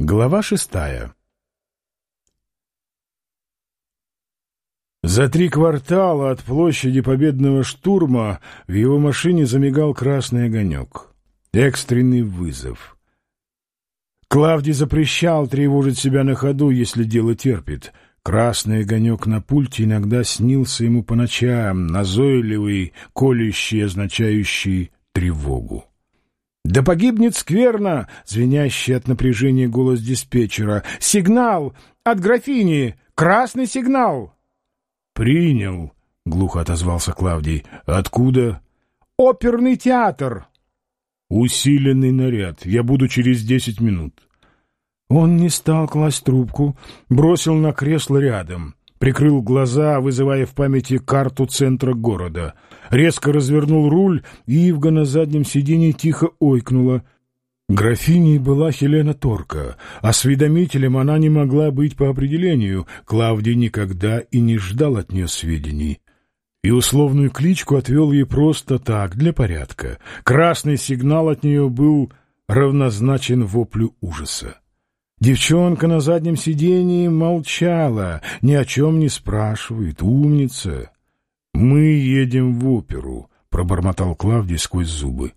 Глава шестая За три квартала от площади Победного штурма в его машине замигал красный огонек. Экстренный вызов. Клавдий запрещал тревожить себя на ходу, если дело терпит. Красный огонек на пульте иногда снился ему по ночам, назойливый, колющий, означающий тревогу. «Да погибнет скверно!» — звенящий от напряжения голос диспетчера. «Сигнал! От графини! Красный сигнал!» «Принял!» — глухо отозвался Клавдий. «Откуда?» «Оперный театр!» «Усиленный наряд. Я буду через десять минут». Он не стал класть трубку, бросил на кресло рядом прикрыл глаза, вызывая в памяти карту центра города. Резко развернул руль, и Ивга на заднем сиденье тихо ойкнула. Графиней была Хелена Торка. Осведомителем она не могла быть по определению. Клавдий никогда и не ждал от нее сведений. И условную кличку отвел ей просто так, для порядка. Красный сигнал от нее был равнозначен воплю ужаса. Девчонка на заднем сидении молчала, ни о чем не спрашивает, умница. «Мы едем в оперу», — пробормотал Клавдий сквозь зубы.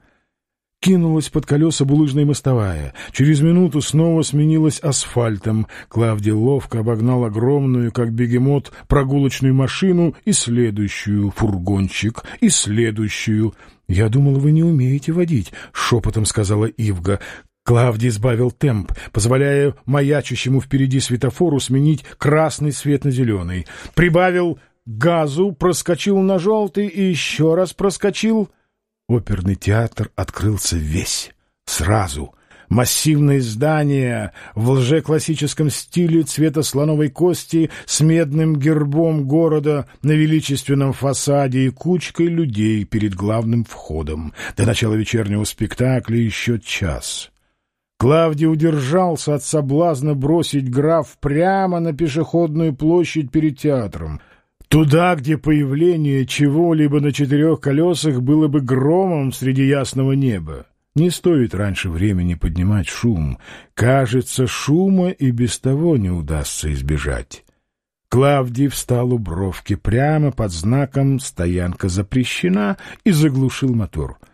Кинулась под колеса булыжная мостовая. Через минуту снова сменилась асфальтом. Клавдий ловко обогнал огромную, как бегемот, прогулочную машину и следующую, фургончик, и следующую. «Я думал, вы не умеете водить», — шепотом сказала Ивга. Клавдий сбавил темп, позволяя маячущему впереди светофору сменить красный свет на зеленый. Прибавил газу, проскочил на желтый и еще раз проскочил. Оперный театр открылся весь, сразу. Массивное здание в лжеклассическом стиле цвета слоновой кости с медным гербом города на величественном фасаде и кучкой людей перед главным входом. До начала вечернего спектакля еще час. Клавдий удержался от соблазна бросить граф прямо на пешеходную площадь перед театром, туда, где появление чего-либо на четырех колесах было бы громом среди ясного неба. Не стоит раньше времени поднимать шум. Кажется, шума и без того не удастся избежать. Клавдий встал у бровки прямо под знаком «Стоянка запрещена» и заглушил мотор —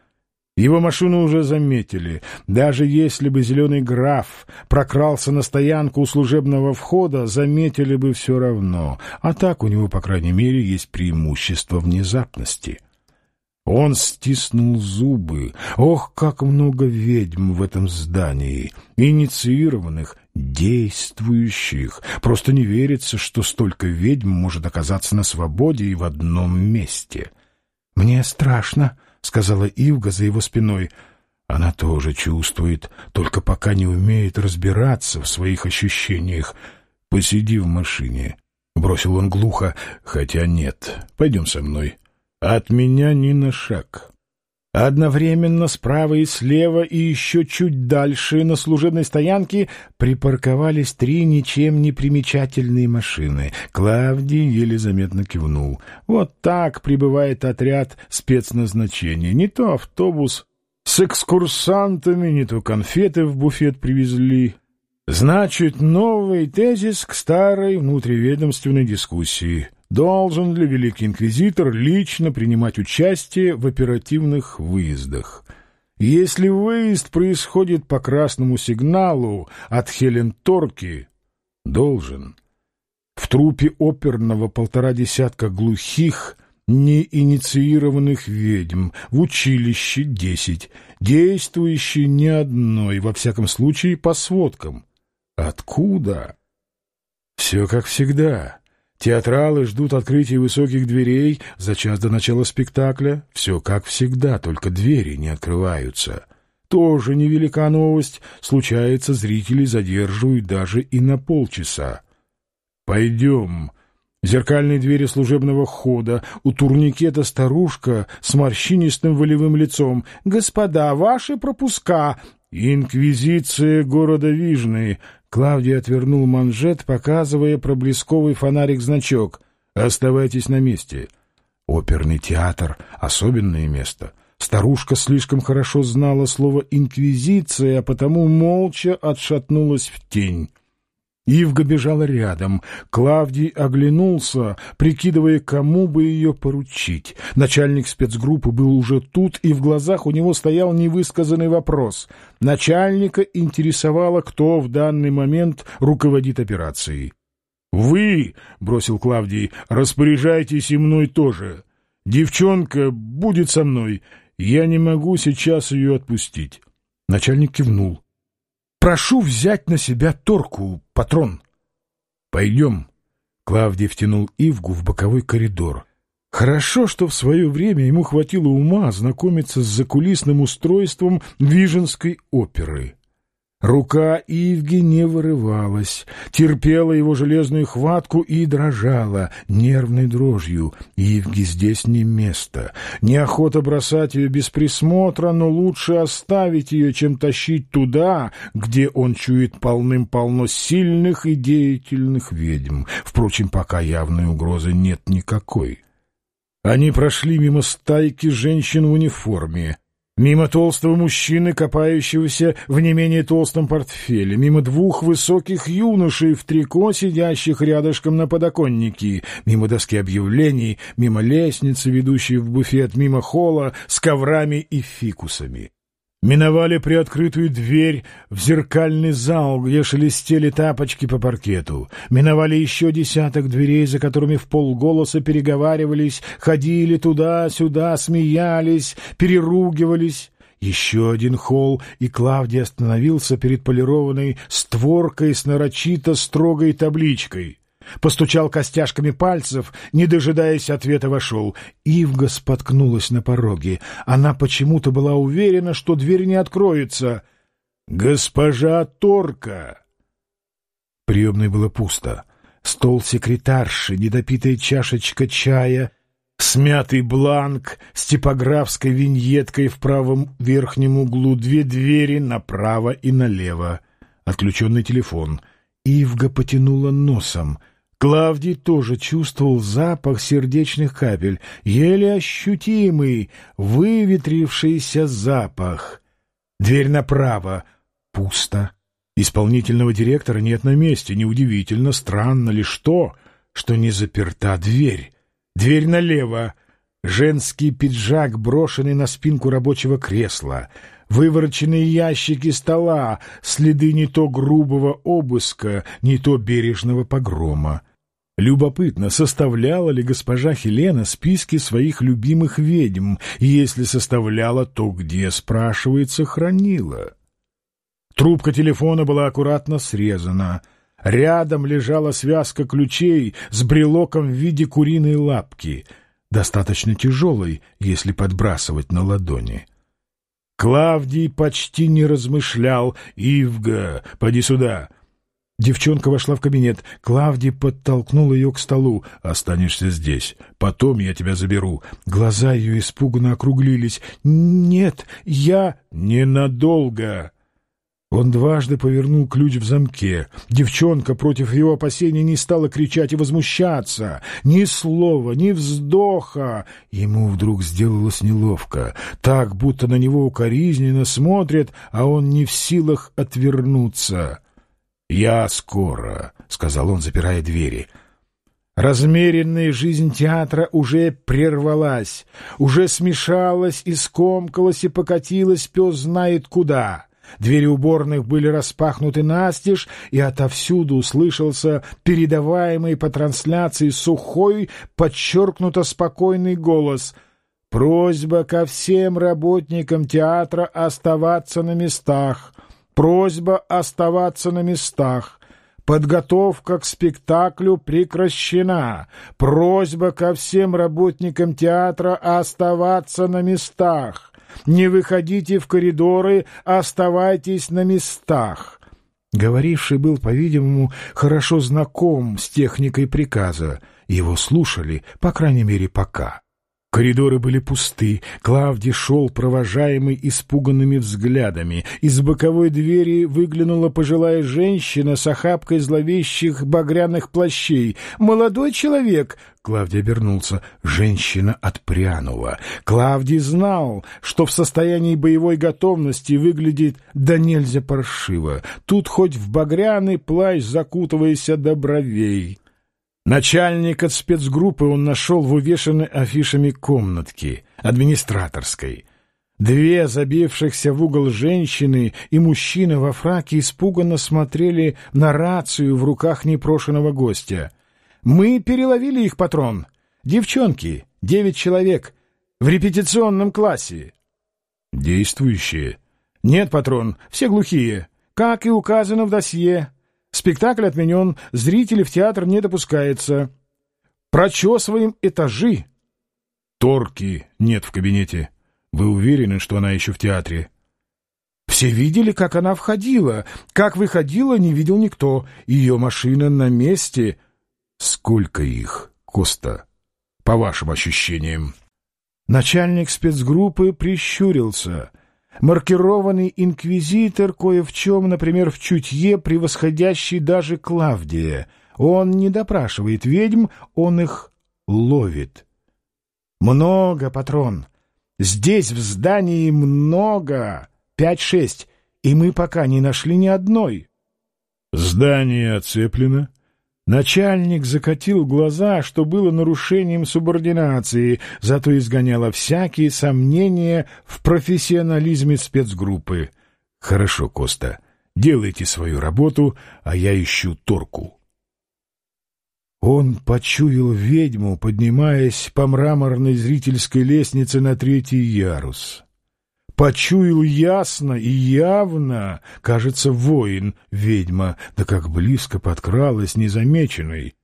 его машину уже заметили. Даже если бы зеленый граф прокрался на стоянку у служебного входа, заметили бы все равно. А так у него, по крайней мере, есть преимущество внезапности. Он стиснул зубы. Ох, как много ведьм в этом здании! Инициированных, действующих. Просто не верится, что столько ведьм может оказаться на свободе и в одном месте. «Мне страшно», — сказала Ивга за его спиной. Она тоже чувствует, только пока не умеет разбираться в своих ощущениях. «Посиди в машине», — бросил он глухо, хотя нет, пойдем со мной. «От меня ни на шаг». Одновременно справа и слева и еще чуть дальше на служебной стоянке припарковались три ничем не примечательные машины. Клавдий еле заметно кивнул. Вот так прибывает отряд спецназначения. Не то автобус с экскурсантами, не то конфеты в буфет привезли. Значит, новый тезис к старой внутриведомственной дискуссии — должен ли Великий Инквизитор лично принимать участие в оперативных выездах. Если выезд происходит по красному сигналу от Хелен Торки, должен. В трупе оперного полтора десятка глухих, неинициированных ведьм, в училище десять, действующие ни одной, во всяком случае, по сводкам. Откуда? Все как всегда. Театралы ждут открытия высоких дверей за час до начала спектакля. Все как всегда, только двери не открываются. Тоже невелика новость. Случается, зрители задерживают даже и на полчаса. «Пойдем». Зеркальные двери служебного хода. У турникета старушка с морщинистым волевым лицом. «Господа, ваши пропуска!» «Инквизиция города Вижны!» Клавдий отвернул манжет, показывая проблесковый фонарик-значок. «Оставайтесь на месте. Оперный театр — особенное место. Старушка слишком хорошо знала слово «инквизиция», а потому молча отшатнулась в тень. Ивга бежала рядом. Клавдий оглянулся, прикидывая, кому бы ее поручить. Начальник спецгруппы был уже тут, и в глазах у него стоял невысказанный вопрос. Начальника интересовало, кто в данный момент руководит операцией. «Вы, — бросил Клавдий, — распоряжайтесь и мной тоже. Девчонка будет со мной. Я не могу сейчас ее отпустить». Начальник кивнул. Прошу взять на себя торку, патрон. Пойдем. Клавдий втянул Ивгу в боковой коридор. Хорошо, что в свое время ему хватило ума ознакомиться с закулисным устройством Виженской оперы. Рука Ивги не вырывалась, терпела его железную хватку и дрожала нервной дрожью. Ивги здесь не место. Неохота бросать ее без присмотра, но лучше оставить ее, чем тащить туда, где он чует полным-полно сильных и деятельных ведьм. Впрочем, пока явной угрозы нет никакой. Они прошли мимо стайки женщин в униформе. Мимо толстого мужчины, копающегося в не менее толстом портфеле, мимо двух высоких юношей в трико, сидящих рядышком на подоконнике, мимо доски объявлений, мимо лестницы, ведущей в буфет, мимо холла с коврами и фикусами. Миновали приоткрытую дверь в зеркальный зал, где шелестели тапочки по паркету. Миновали еще десяток дверей, за которыми в полголоса переговаривались, ходили туда-сюда, смеялись, переругивались. Еще один холл, и Клавдий остановился перед полированной створкой с нарочито строгой табличкой. Постучал костяшками пальцев, не дожидаясь ответа, вошел. Ивга споткнулась на пороге. Она почему-то была уверена, что дверь не откроется. «Госпожа Торка!» Приемной было пусто. Стол секретарши, недопитая чашечка чая, смятый бланк с типографской виньеткой в правом верхнем углу, две двери направо и налево, отключенный телефон. Ивга потянула носом — Клавдий тоже чувствовал запах сердечных капель, еле ощутимый, выветрившийся запах. Дверь направо. Пусто. Исполнительного директора нет на месте. Неудивительно, странно ли что, что не заперта дверь. Дверь налево. Женский пиджак, брошенный на спинку рабочего кресла. Вывороченные ящики стола, следы не то грубого обыска, не то бережного погрома. Любопытно, составляла ли госпожа Хелена списки своих любимых ведьм, и если составляла, то где, спрашивается, хранила? Трубка телефона была аккуратно срезана. Рядом лежала связка ключей с брелоком в виде куриной лапки, достаточно тяжелой, если подбрасывать на ладони. Клавдий почти не размышлял. «Ивга, поди сюда!» Девчонка вошла в кабинет. Клавдий подтолкнул ее к столу. «Останешься здесь. Потом я тебя заберу». Глаза ее испуганно округлились. «Нет, я...» «Ненадолго!» Он дважды повернул ключ в замке. Девчонка против его опасений не стала кричать и возмущаться. Ни слова, ни вздоха. Ему вдруг сделалось неловко. Так, будто на него укоризненно смотрят, а он не в силах отвернуться. «Я скоро», — сказал он, запирая двери. Размеренная жизнь театра уже прервалась, уже смешалась и скомкалась и покатилась пес знает куда. Двери уборных были распахнуты настежь, и отовсюду услышался передаваемый по трансляции сухой, подчеркнуто спокойный голос — Просьба ко всем работникам театра оставаться на местах. Просьба оставаться на местах. Подготовка к спектаклю прекращена. Просьба ко всем работникам театра оставаться на местах. Не выходите в коридоры, оставайтесь на местах. Говоривший был, по-видимому, хорошо знаком с техникой приказа. Его слушали, по крайней мере, пока. Коридоры были пусты. Клавди шел, провожаемый испуганными взглядами. Из боковой двери выглянула пожилая женщина с охапкой зловещих багряных плащей. «Молодой человек!» Клавдий обернулся. Женщина отпрянула. Клавдий знал, что в состоянии боевой готовности выглядит да нельзя паршиво. Тут хоть в багряный плащ закутывайся до бровей. Начальника спецгруппы он нашел в увешанной афишами комнатке, администраторской. Две забившихся в угол женщины и мужчина во фраке испуганно смотрели на рацию в руках непрошенного гостя. «Мы переловили их, патрон. Девчонки, девять человек, в репетиционном классе». «Действующие?» «Нет, патрон, все глухие, как и указано в досье». Спектакль отменен, зрители в театр не допускается. Прочесываем этажи. Торки нет в кабинете. Вы уверены, что она еще в театре? Все видели, как она входила. Как выходила, не видел никто. Ее машина на месте. Сколько их, Коста, по вашим ощущениям? Начальник спецгруппы прищурился — Маркированный инквизитор кое в чем, например, в чутье, превосходящий даже Клавдия. Он не допрашивает ведьм, он их ловит. Много, патрон. Здесь в здании много. Пять-шесть. И мы пока не нашли ни одной. Здание оцеплено, Начальник закатил глаза, что было нарушением субординации, зато изгоняло всякие сомнения в профессионализме спецгруппы. «Хорошо, Коста, делайте свою работу, а я ищу Торку». Он почуял ведьму, поднимаясь по мраморной зрительской лестнице на третий ярус почуял ясно и явно, кажется, воин, ведьма, да как близко подкралась незамеченной.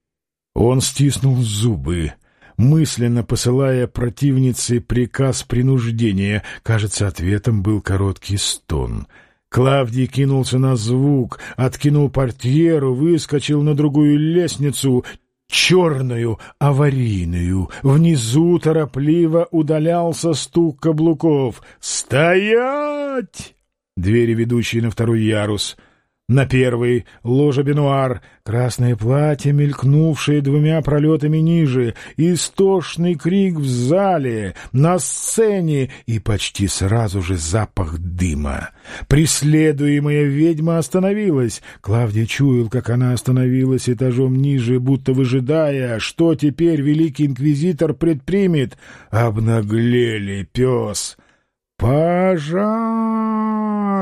Он стиснул зубы, мысленно посылая противнице приказ принуждения. Кажется, ответом был короткий стон. Клавдий кинулся на звук, откинул портьеру, выскочил на другую лестницу, черную, аварийную. Внизу торопливо удалялся стук каблуков. «Стоять!» Двери, ведущие на второй ярус — на первый — ложа бенуар, красное платье, мелькнувшее двумя пролетами ниже, истошный крик в зале, на сцене и почти сразу же запах дыма. Преследуемая ведьма остановилась. Клавдия чуял, как она остановилась этажом ниже, будто выжидая, что теперь великий инквизитор предпримет. Обнаглели пес.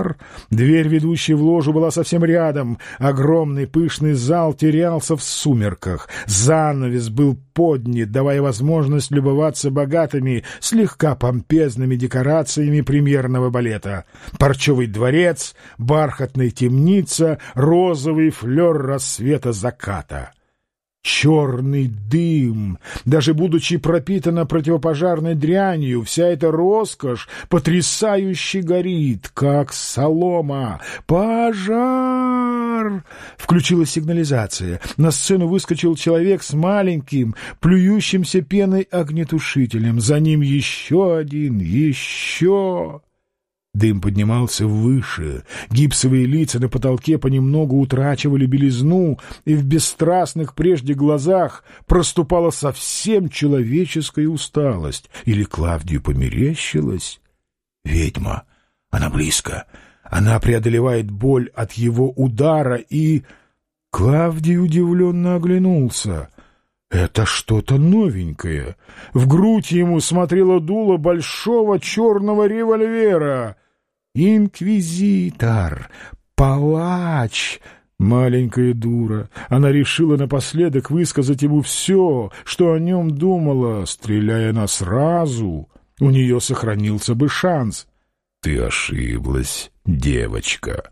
«Пожар!» Дверь, ведущая в ложу, была совсем рядом. Огромный пышный зал терялся в сумерках. Занавес был поднят, давая возможность любоваться богатыми, слегка помпезными декорациями премьерного балета. Парчевый дворец, бархатная темница, розовый флер рассвета заката. Черный дым, даже будучи пропитана противопожарной дрянью, вся эта роскошь потрясающе горит, как солома. Пожар! Включилась сигнализация. На сцену выскочил человек с маленьким, плюющимся пеной огнетушителем. За ним еще один, еще... Дым поднимался выше, гипсовые лица на потолке понемногу утрачивали белизну, и в бесстрастных прежде глазах проступала совсем человеческая усталость. Или Клавдию померещилась? Ведьма. Она близко. Она преодолевает боль от его удара, и... Клавдий удивленно оглянулся. Это что-то новенькое. В грудь ему смотрело дуло большого черного револьвера. Инквизитор, палач, маленькая дура. Она решила напоследок высказать ему все, что о нем думала, стреляя на сразу. У нее сохранился бы шанс. Ты ошиблась, девочка.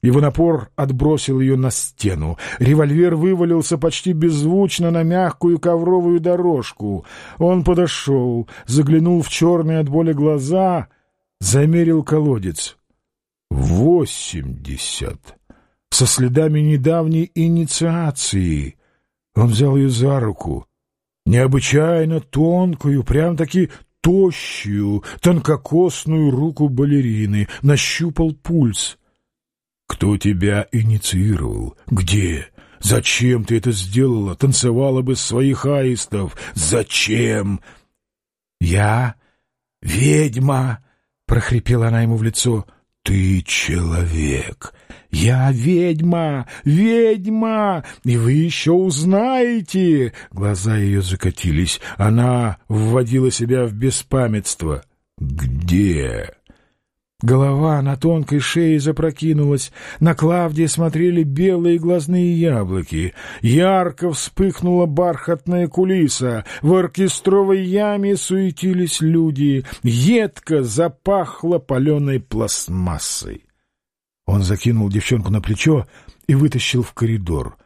Его напор отбросил ее на стену. Револьвер вывалился почти беззвучно на мягкую ковровую дорожку. Он подошел, заглянул в черные от боли глаза — замерил колодец. Восемьдесят! Со следами недавней инициации. Он взял ее за руку. необычайно тонкую, прям-таки тощую, тонкокосную руку балерины, нащупал пульс. «Кто тебя инициировал? Где? Зачем ты это сделала? Танцевала бы своих аистов. Зачем?» «Я ведьма!» — прохрипела она ему в лицо. «Ты человек! Я ведьма! Ведьма! И вы еще узнаете!» Глаза ее закатились. Она вводила себя в беспамятство. «Где?» Голова на тонкой шее запрокинулась, на Клавдии смотрели белые глазные яблоки. Ярко вспыхнула бархатная кулиса, в оркестровой яме суетились люди, едко запахло паленой пластмассой. Он закинул девчонку на плечо и вытащил в коридор.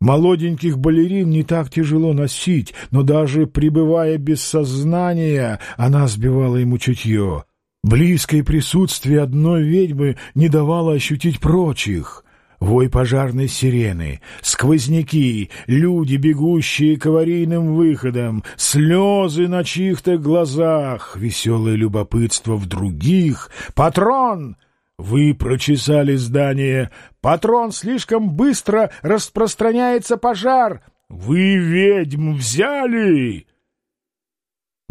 Молоденьких балерин не так тяжело носить, но даже пребывая без сознания, она сбивала ему чутье — Близкое присутствие одной ведьмы не давало ощутить прочих. Вой пожарной сирены, сквозняки, люди, бегущие к аварийным выходам, слезы на чьих-то глазах, веселое любопытство в других. «Патрон!» Вы прочесали здание. «Патрон! Слишком быстро распространяется пожар!» «Вы ведьм взяли!»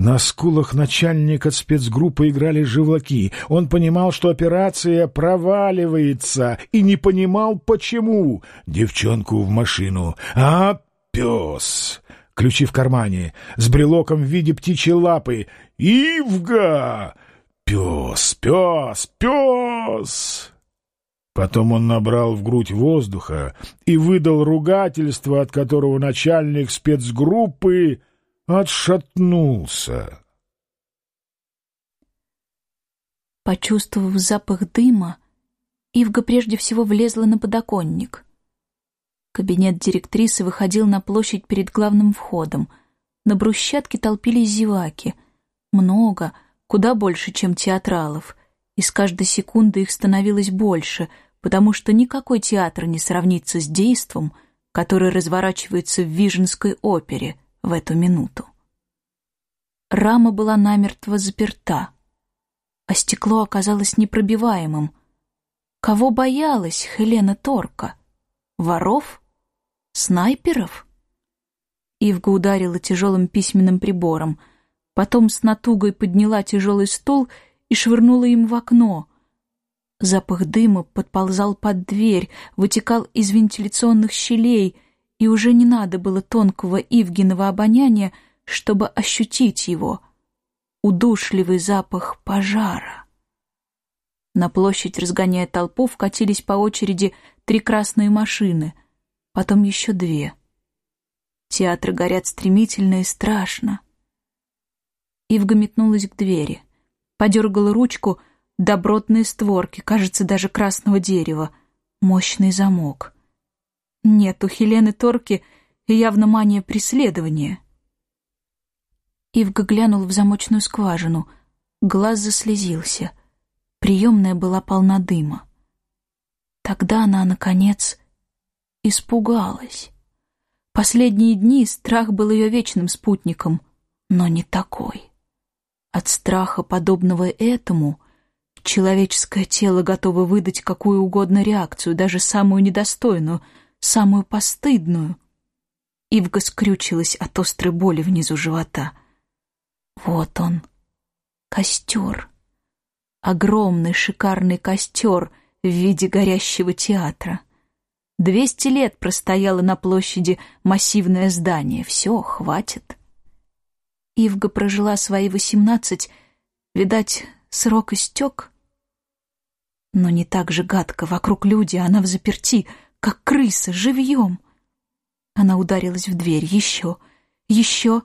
На скулах начальника спецгруппы играли живлаки. Он понимал, что операция проваливается, и не понимал, почему. Девчонку в машину. А, пес! Ключи в кармане, с брелоком в виде птичьей лапы. Ивга! Пес, пес, пес! Потом он набрал в грудь воздуха и выдал ругательство, от которого начальник спецгруппы отшатнулся. Почувствовав запах дыма, Ивга прежде всего влезла на подоконник. Кабинет директрисы выходил на площадь перед главным входом. На брусчатке толпились зеваки. Много, куда больше, чем театралов. И с каждой секунды их становилось больше, потому что никакой театр не сравнится с действом, которое разворачивается в Виженской опере — в эту минуту. Рама была намертво заперта, а стекло оказалось непробиваемым. Кого боялась Хелена Торка? Воров? Снайперов? Ивга ударила тяжелым письменным прибором, потом с натугой подняла тяжелый стул и швырнула им в окно. Запах дыма подползал под дверь, вытекал из вентиляционных щелей — и уже не надо было тонкого Ивгиного обоняния, чтобы ощутить его. Удушливый запах пожара. На площадь, разгоняя толпу, вкатились по очереди три красные машины, потом еще две. Театры горят стремительно и страшно. Ивга метнулась к двери, подергала ручку, добротные створки, кажется, даже красного дерева, мощный замок — нет, у Хелены Торки явно мания преследования. Ивга глянул в замочную скважину. Глаз заслезился. Приемная была полна дыма. Тогда она, наконец, испугалась. Последние дни страх был ее вечным спутником, но не такой. От страха, подобного этому, человеческое тело готово выдать какую угодно реакцию, даже самую недостойную — самую постыдную. Ивга скрючилась от острой боли внизу живота. Вот он, костер. Огромный шикарный костер в виде горящего театра. Двести лет простояло на площади массивное здание. Все, хватит. Ивга прожила свои восемнадцать, видать, срок истек. Но не так же гадко, вокруг люди, она в заперти — как крыса, живьем. Она ударилась в дверь. Еще, еще.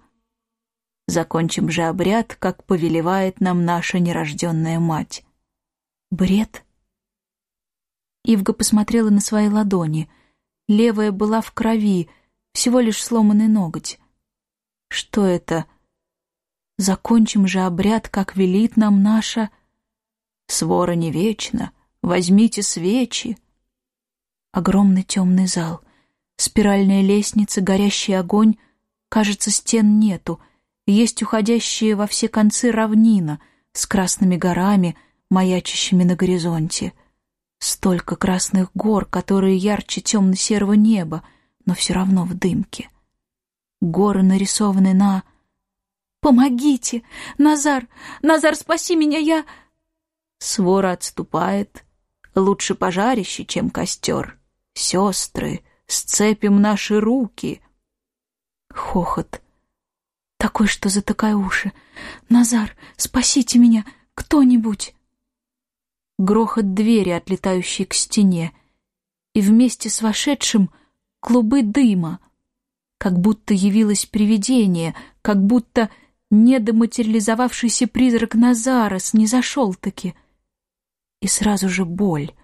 Закончим же обряд, как повелевает нам наша нерожденная мать. Бред? Ивга посмотрела на свои ладони. Левая была в крови, всего лишь сломанный ноготь. Что это? Закончим же обряд, как велит нам наша... Свора не вечна, возьмите свечи. Огромный темный зал, спиральная лестница, горящий огонь, Кажется, стен нету. Есть уходящие во все концы равнина с красными горами, маячащими на горизонте. Столько красных гор, которые ярче темно-серого неба, но все равно в дымке. Горы нарисованы на... «Помогите! Назар! Назар, спаси меня! Я...» Свора отступает. Лучше пожарище, чем костер. Сестры, сцепим наши руки. Хохот. Такой, что затыкай уши. Назар, спасите меня! Кто-нибудь! Грохот двери, отлетающей к стене. И вместе с вошедшим клубы дыма. Как будто явилось привидение, как будто недоматериализовавшийся призрак Назара снизошел-таки. И сразу же боль.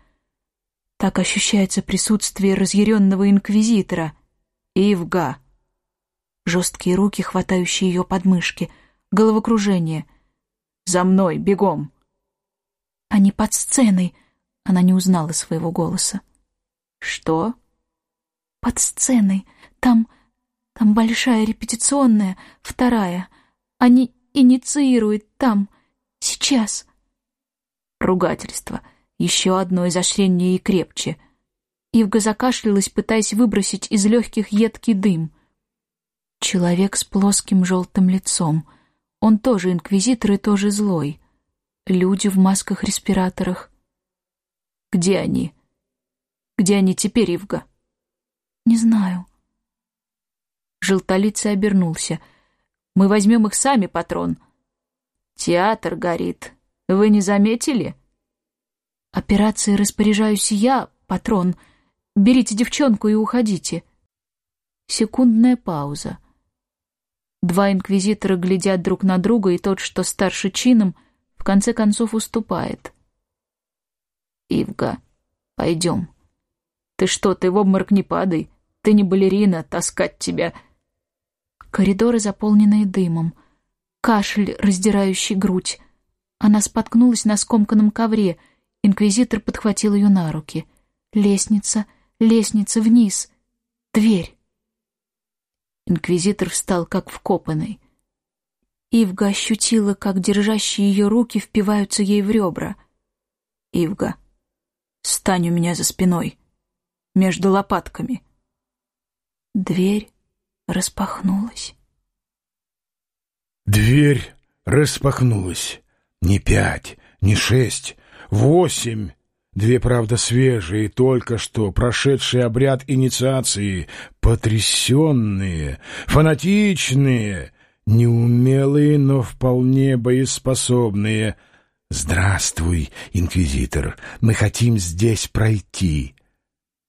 Так ощущается присутствие разъяренного инквизитора. Ивга. Жесткие руки, хватающие ее подмышки. Головокружение. «За мной, бегом!» Они под сценой. Она не узнала своего голоса. «Что?» «Под сценой. Там... там большая репетиционная, вторая. Они инициируют там, сейчас. Ругательство. Еще одно изощрение и крепче. Ивга закашлялась, пытаясь выбросить из легких едкий дым. Человек с плоским желтым лицом. Он тоже инквизитор и тоже злой. Люди в масках-респираторах. Где они? Где они теперь, Ивга? Не знаю. Желтолицый обернулся — мы возьмем их сами, патрон. Театр горит. Вы не заметили? Операцией распоряжаюсь я, патрон. Берите девчонку и уходите. Секундная пауза. Два инквизитора глядят друг на друга, и тот, что старше чином, в конце концов уступает. Ивга, пойдем. Ты что, ты в обморок не падай. Ты не балерина, таскать тебя... Коридоры, заполненные дымом. Кашель, раздирающий грудь. Она споткнулась на скомканном ковре. Инквизитор подхватил ее на руки. Лестница, лестница вниз. Дверь. Инквизитор встал, как вкопанный. Ивга ощутила, как держащие ее руки впиваются ей в ребра. «Ивга, стань у меня за спиной, между лопатками». Дверь распахнулась. Дверь распахнулась. Не пять, не шесть, восемь. Две, правда, свежие, только что прошедшие обряд инициации, потрясенные, фанатичные, неумелые, но вполне боеспособные. «Здравствуй, инквизитор, мы хотим здесь пройти».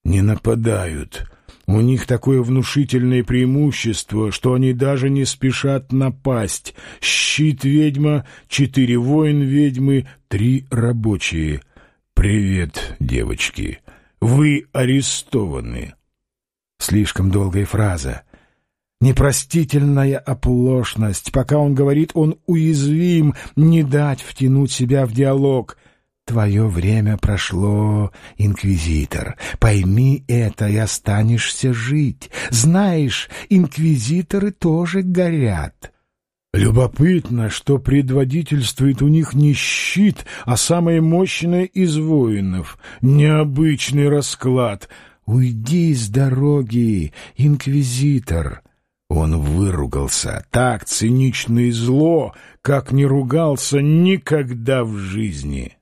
Не нападают, у них такое внушительное преимущество, что они даже не спешат напасть. Щит ведьма, четыре воин-ведьмы, три рабочие. «Привет, девочки. Вы арестованы». Слишком долгая фраза. Непростительная оплошность. Пока он говорит, он уязвим, не дать втянуть себя в диалог — Твое время прошло, инквизитор. Пойми это и останешься жить. Знаешь, инквизиторы тоже горят. Любопытно, что предводительствует у них не щит, а самое мощное из воинов. Необычный расклад. Уйди с дороги, инквизитор. Он выругался так цинично и зло, как не ругался никогда в жизни.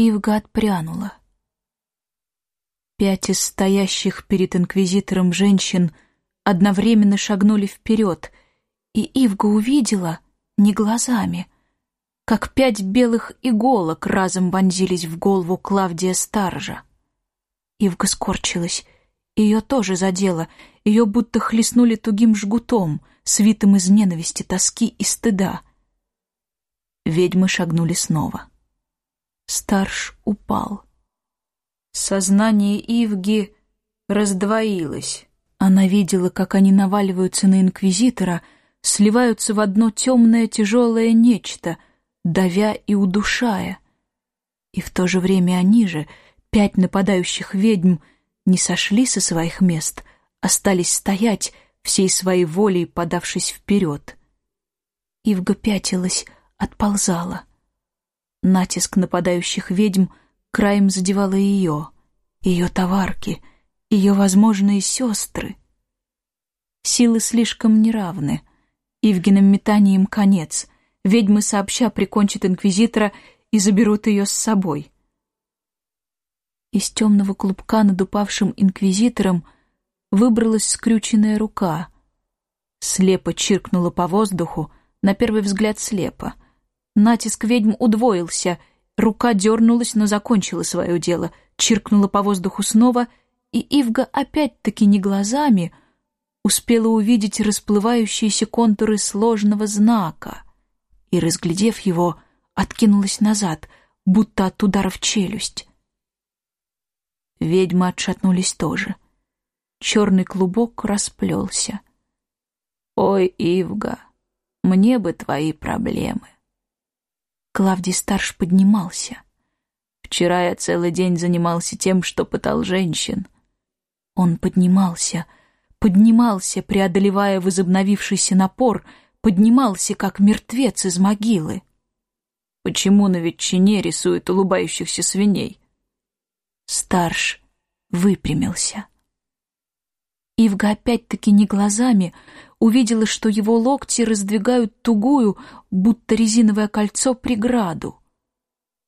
Ивга отпрянула. Пять из стоящих перед инквизитором женщин одновременно шагнули вперед, и Ивга увидела, не глазами, как пять белых иголок разом вонзились в голову Клавдия Старжа. Ивга скорчилась, ее тоже задело, ее будто хлестнули тугим жгутом, свитым из ненависти, тоски и стыда. Ведьмы шагнули снова. Старш упал. Сознание Ивги раздвоилось. Она видела, как они наваливаются на инквизитора, сливаются в одно темное тяжелое нечто, давя и удушая. И в то же время они же, пять нападающих ведьм, не сошли со своих мест, остались стоять, всей своей волей подавшись вперед. Ивга пятилась, отползала. Натиск нападающих ведьм краем задевала ее, ее товарки, ее возможные сестры. Силы слишком неравны. Ивгиным метанием конец. Ведьмы сообща прикончат инквизитора и заберут ее с собой. Из темного клубка над упавшим инквизитором выбралась скрюченная рука. Слепо чиркнула по воздуху, на первый взгляд слепо. Натиск ведьм удвоился, рука дернулась, но закончила свое дело, чиркнула по воздуху снова, и Ивга опять-таки не глазами успела увидеть расплывающиеся контуры сложного знака и, разглядев его, откинулась назад, будто от удара в челюсть. Ведьмы отшатнулись тоже. Черный клубок расплелся. «Ой, Ивга, мне бы твои проблемы». Клавдий Старш поднимался. «Вчера я целый день занимался тем, что пытал женщин». Он поднимался, поднимался, преодолевая возобновившийся напор, поднимался, как мертвец из могилы. Почему на ветчине рисуют улыбающихся свиней? Старш выпрямился. Ивга опять-таки не глазами увидела, что его локти раздвигают тугую, будто резиновое кольцо, преграду.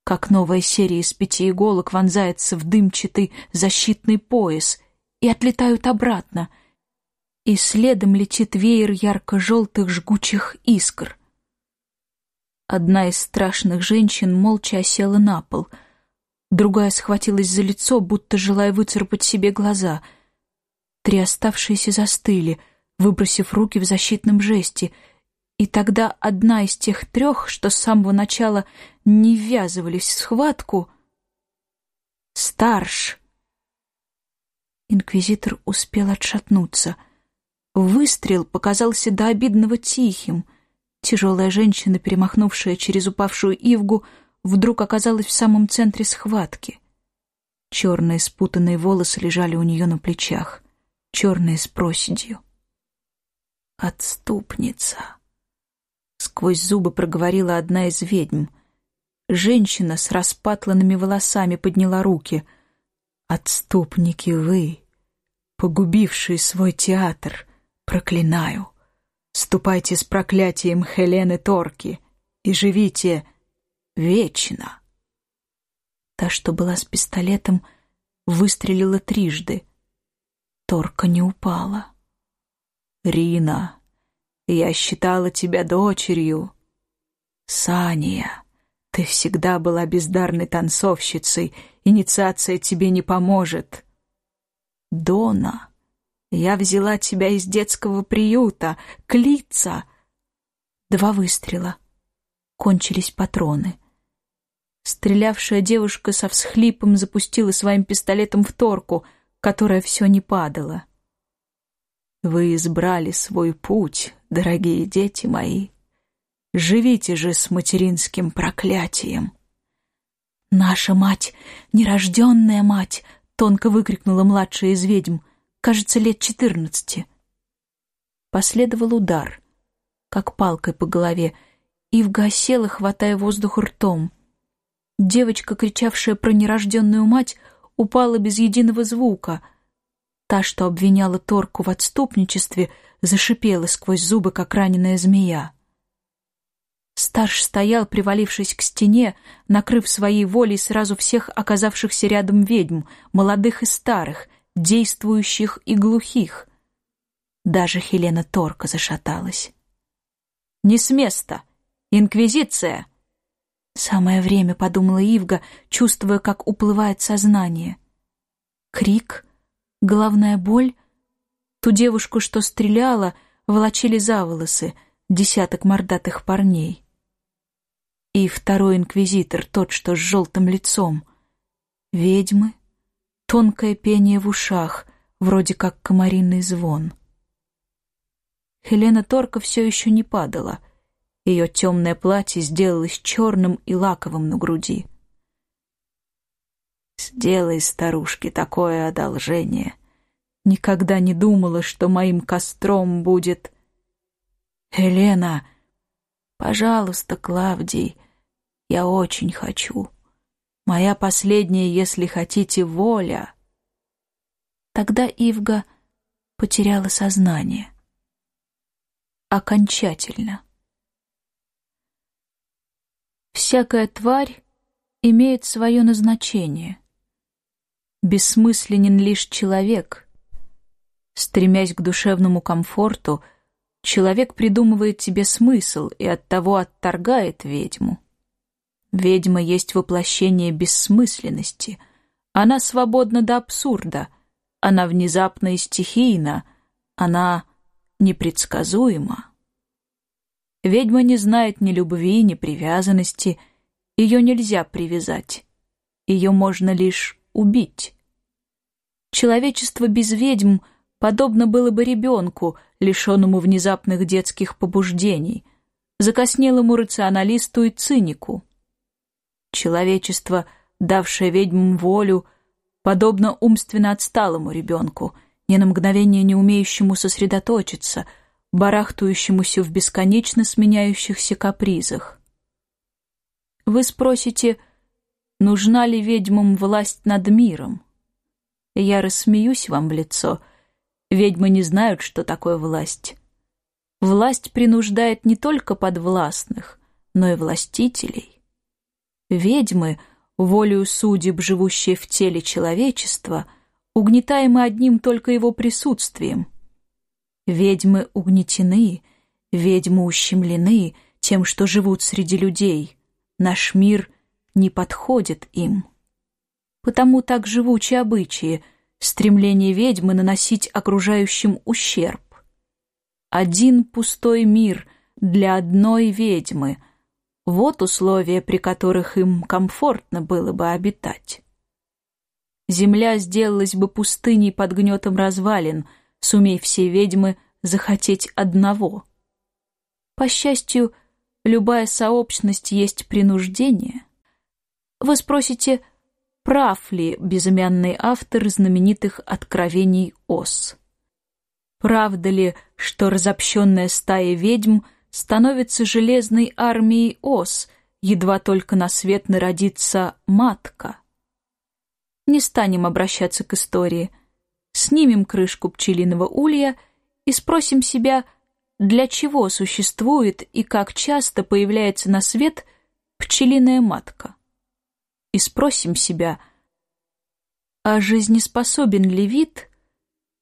Как новая серия из пяти иголок вонзается в дымчатый защитный пояс и отлетают обратно, и следом летит веер ярко-желтых жгучих искр. Одна из страшных женщин молча осела на пол — Другая схватилась за лицо, будто желая выцарапать себе глаза. Три оставшиеся застыли, выбросив руки в защитном жесте, и тогда одна из тех трех, что с самого начала не ввязывались в схватку... «Старш!» Инквизитор успел отшатнуться. Выстрел показался до обидного тихим. Тяжелая женщина, перемахнувшая через упавшую ивгу, вдруг оказалась в самом центре схватки. Черные спутанные волосы лежали у нее на плечах, черные с проседью. «Отступница!» Сквозь зубы проговорила одна из ведьм. Женщина с распатланными волосами подняла руки. «Отступники вы, погубившие свой театр, проклинаю! Ступайте с проклятием Хелены Торки и живите Вечно. Та, что была с пистолетом, выстрелила трижды. Торка не упала. «Рина, я считала тебя дочерью. Сания, ты всегда была бездарной танцовщицей, инициация тебе не поможет. Дона, я взяла тебя из детского приюта, Клица». Два выстрела. Кончились патроны. Стрелявшая девушка со всхлипом запустила своим пистолетом в торку, которая все не падала. «Вы избрали свой путь, дорогие дети мои. Живите же с материнским проклятием!» «Наша мать, нерожденная мать!» — тонко выкрикнула младшая из ведьм, кажется, лет четырнадцати. Последовал удар, как палкой по голове, и вгасела, хватая воздух ртом — Девочка, кричавшая про нерожденную мать, упала без единого звука. Та, что обвиняла Торку в отступничестве, зашипела сквозь зубы, как раненая змея. Старш стоял, привалившись к стене, накрыв своей волей сразу всех оказавшихся рядом ведьм, молодых и старых, действующих и глухих. Даже Хелена Торка зашаталась. «Не с места! Инквизиция!» Самое время, подумала Ивга, чувствуя, как уплывает сознание. Крик, головная боль. Ту девушку, что стреляла, волочили за волосы десяток мордатых парней. И второй инквизитор, тот, что с желтым лицом. Ведьмы, тонкое пение в ушах, вроде как комариный звон. Хелена Торка все еще не падала — ее темное платье сделалось черным и лаковым на груди. «Сделай старушке такое одолжение. Никогда не думала, что моим костром будет... Елена, пожалуйста, Клавдий, я очень хочу. Моя последняя, если хотите, воля. Тогда Ивга потеряла сознание. Окончательно. Всякая тварь имеет свое назначение. Бессмысленен лишь человек. Стремясь к душевному комфорту, человек придумывает себе смысл и оттого отторгает ведьму. Ведьма есть воплощение бессмысленности. Она свободна до абсурда. Она внезапна и стихийна. Она непредсказуема. Ведьма не знает ни любви, ни привязанности. Ее нельзя привязать. Ее можно лишь убить. Человечество без ведьм подобно было бы ребенку, лишенному внезапных детских побуждений, закоснелому рационалисту и цинику. Человечество, давшее ведьмам волю, подобно умственно отсталому ребенку, ни на мгновение не умеющему сосредоточиться, барахтающемуся в бесконечно сменяющихся капризах. Вы спросите, нужна ли ведьмам власть над миром? Я рассмеюсь вам в лицо. Ведьмы не знают, что такое власть. Власть принуждает не только подвластных, но и властителей. Ведьмы, волею судеб, живущие в теле человечества, угнетаемы одним только его присутствием. Ведьмы угнетены, ведьмы ущемлены тем, что живут среди людей. Наш мир не подходит им. Потому так живучи обычаи, стремление ведьмы наносить окружающим ущерб. Один пустой мир для одной ведьмы — вот условия, при которых им комфортно было бы обитать. Земля сделалась бы пустыней под гнетом развалин, сумей все ведьмы захотеть одного. По счастью, любая сообщность есть принуждение. Вы спросите, прав ли безымянный автор знаменитых «Откровений Ос»? Правда ли, что разобщенная стая ведьм — становится железной армией ос, едва только на свет народится матка. Не станем обращаться к истории. Снимем крышку пчелиного улья и спросим себя, для чего существует и как часто появляется на свет пчелиная матка. И спросим себя, а жизнеспособен ли вид,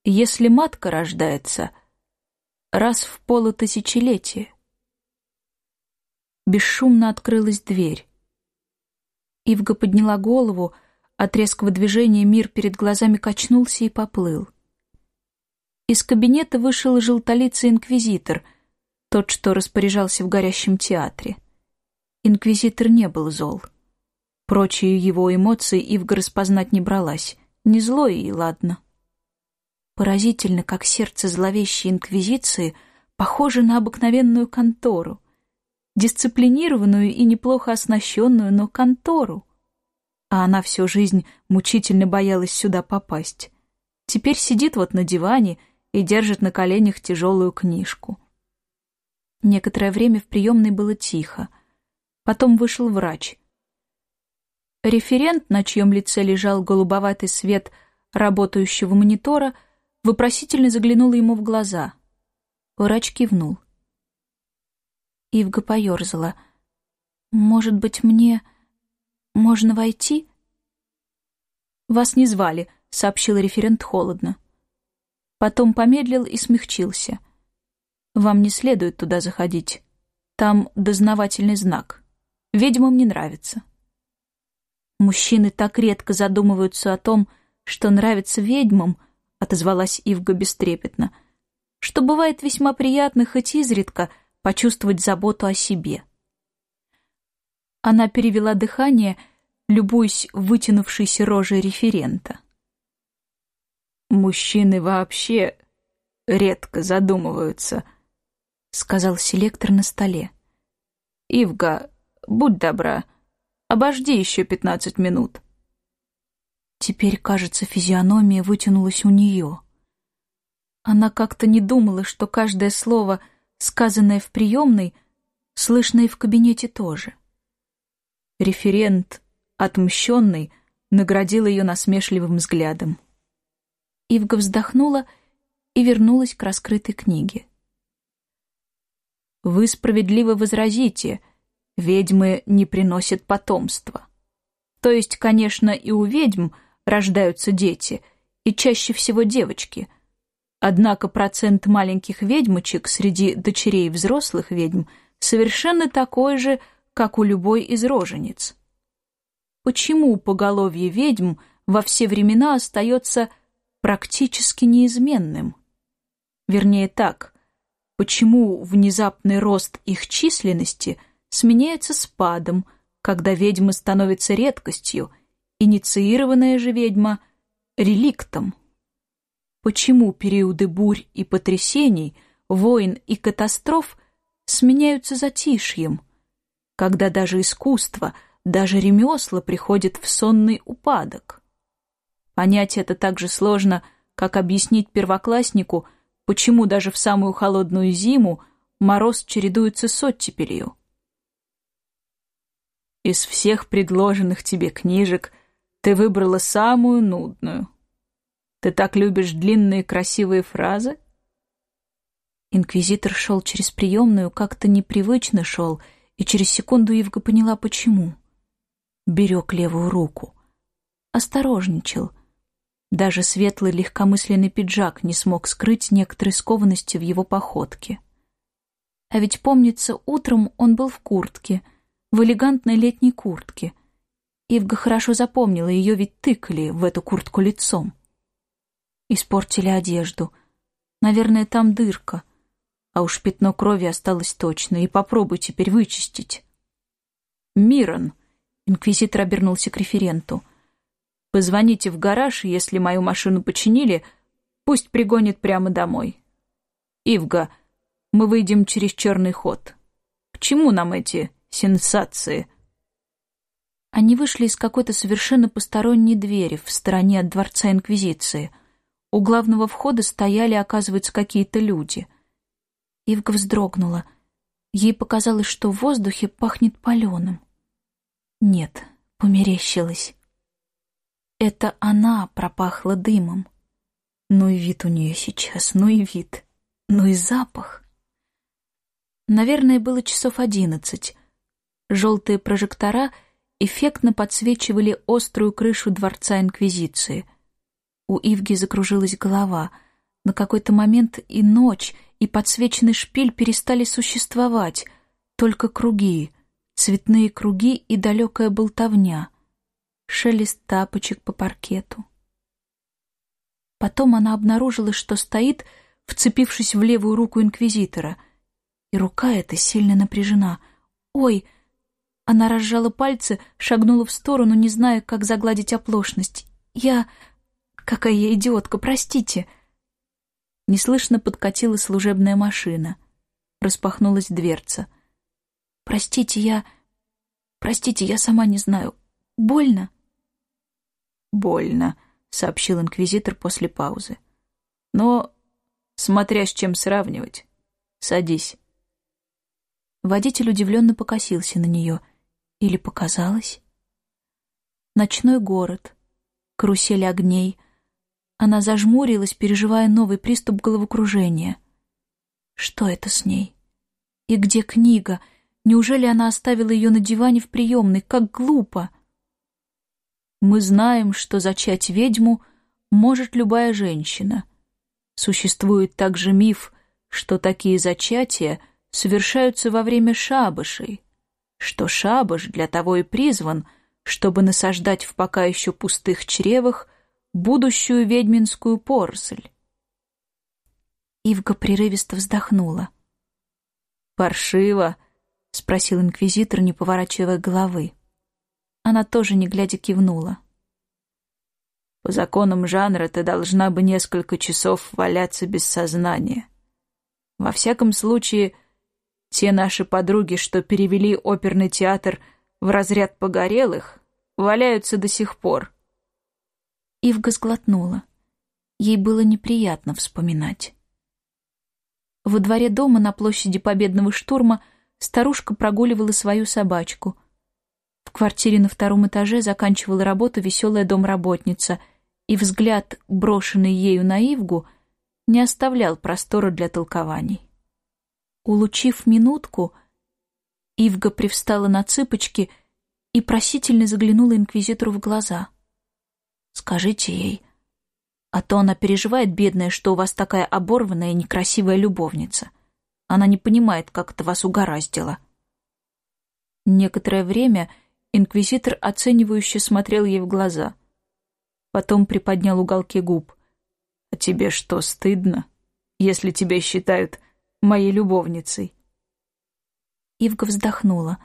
если матка рождается раз в полутысячелетие? бесшумно открылась дверь. Ивга подняла голову, от резкого движения мир перед глазами качнулся и поплыл. Из кабинета вышел желтолицый инквизитор, тот, что распоряжался в горящем театре. Инквизитор не был зол. Прочие его эмоции Ивга распознать не бралась. Не злой и ладно. Поразительно, как сердце зловещей инквизиции похоже на обыкновенную контору — дисциплинированную и неплохо оснащенную, но контору. А она всю жизнь мучительно боялась сюда попасть. Теперь сидит вот на диване и держит на коленях тяжелую книжку. Некоторое время в приемной было тихо. Потом вышел врач. Референт, на чьем лице лежал голубоватый свет работающего монитора, вопросительно заглянул ему в глаза. Врач кивнул. Ивга поерзала. «Может быть, мне... можно войти?» «Вас не звали», — сообщил референт холодно. Потом помедлил и смягчился. «Вам не следует туда заходить. Там дознавательный знак. Ведьмам не нравится». «Мужчины так редко задумываются о том, что нравится ведьмам», — отозвалась Ивга бестрепетно, «что бывает весьма приятно хоть изредка», — почувствовать заботу о себе. Она перевела дыхание, любуясь вытянувшейся рожей референта. «Мужчины вообще редко задумываются», — сказал селектор на столе. «Ивга, будь добра, обожди еще пятнадцать минут». Теперь, кажется, физиономия вытянулась у нее. Она как-то не думала, что каждое слово, сказанное в приемной, слышно и в кабинете тоже. Референт, отмщенный, наградил ее насмешливым взглядом. Ивга вздохнула и вернулась к раскрытой книге. «Вы справедливо возразите, ведьмы не приносят потомства. То есть, конечно, и у ведьм рождаются дети, и чаще всего девочки. Однако процент маленьких ведьмочек среди дочерей взрослых ведьм совершенно такой же, как у любой из рожениц. Почему поголовье ведьм во все времена остается практически неизменным? Вернее так, почему внезапный рост их численности сменяется спадом, когда ведьмы становятся редкостью, инициированная же ведьма — реликтом? Почему периоды бурь и потрясений, войн и катастроф сменяются затишьем, когда даже искусство, даже ремесла приходят в сонный упадок? Понять это так же сложно, как объяснить первокласснику — почему даже в самую холодную зиму мороз чередуется с оттепелью. Из всех предложенных тебе книжек ты выбрала самую нудную. Ты так любишь длинные красивые фразы? Инквизитор шел через приемную, как-то непривычно шел, и через секунду Ивга поняла, почему. Берег левую руку. Осторожничал, даже светлый легкомысленный пиджак не смог скрыть некоторой скованности в его походке. А ведь, помнится, утром он был в куртке, в элегантной летней куртке. Ивга хорошо запомнила, ее ведь тыкали в эту куртку лицом. Испортили одежду. Наверное, там дырка. А уж пятно крови осталось точно, и попробуй теперь вычистить. «Мирон!» — инквизитор обернулся к референту — Позвоните в гараж, если мою машину починили, пусть пригонит прямо домой. Ивга, мы выйдем через черный ход. К чему нам эти сенсации?» Они вышли из какой-то совершенно посторонней двери в стороне от Дворца Инквизиции. У главного входа стояли, оказывается, какие-то люди. Ивга вздрогнула. Ей показалось, что в воздухе пахнет паленым. Нет, померещилась. Это она пропахла дымом. Ну и вид у нее сейчас, ну и вид, ну и запах. Наверное, было часов одиннадцать. Желтые прожектора эффектно подсвечивали острую крышу Дворца Инквизиции. У Ивги закружилась голова. На какой-то момент и ночь, и подсвеченный шпиль перестали существовать. Только круги, цветные круги и далекая болтовня — шелест тапочек по паркету. Потом она обнаружила, что стоит, вцепившись в левую руку инквизитора, и рука эта сильно напряжена. «Ой!» Она разжала пальцы, шагнула в сторону, не зная, как загладить оплошность. «Я... Какая я идиотка, простите!» Неслышно подкатила служебная машина. Распахнулась дверца. «Простите, я... Простите, я сама не знаю. Больно?» «Больно», — сообщил инквизитор после паузы. «Но, смотря с чем сравнивать. Садись». Водитель удивленно покосился на нее. Или показалось? Ночной город, карусель огней. Она зажмурилась, переживая новый приступ головокружения. Что это с ней? И где книга? Неужели она оставила ее на диване в приемной? Как глупо! Мы знаем, что зачать ведьму может любая женщина. Существует также миф, что такие зачатия совершаются во время шабашей, что шабаш для того и призван, чтобы насаждать в пока еще пустых чревах будущую ведьминскую поросль. Ивга прерывисто вздохнула. «Паршиво?» — спросил инквизитор, не поворачивая головы. Она тоже, не глядя, кивнула. По законам жанра ты должна бы несколько часов валяться без сознания. Во всяком случае, те наши подруги, что перевели оперный театр в разряд погорелых, валяются до сих пор. Ивга сглотнула. Ей было неприятно вспоминать. Во дворе дома на площади Победного штурма старушка прогуливала свою собачку. В квартире на втором этаже заканчивала работу веселая домработница, и взгляд, брошенный ею на Ивгу, не оставлял простора для толкований. Улучив минутку, Ивга привстала на цыпочки и просительно заглянула инквизитору в глаза. «Скажите ей, а то она переживает, бедная, что у вас такая оборванная и некрасивая любовница. Она не понимает, как это вас угораздило». Некоторое время инквизитор оценивающе смотрел ей в глаза. Потом приподнял уголки губ. «А тебе что, стыдно, если тебя считают моей любовницей?» Ивга вздохнула.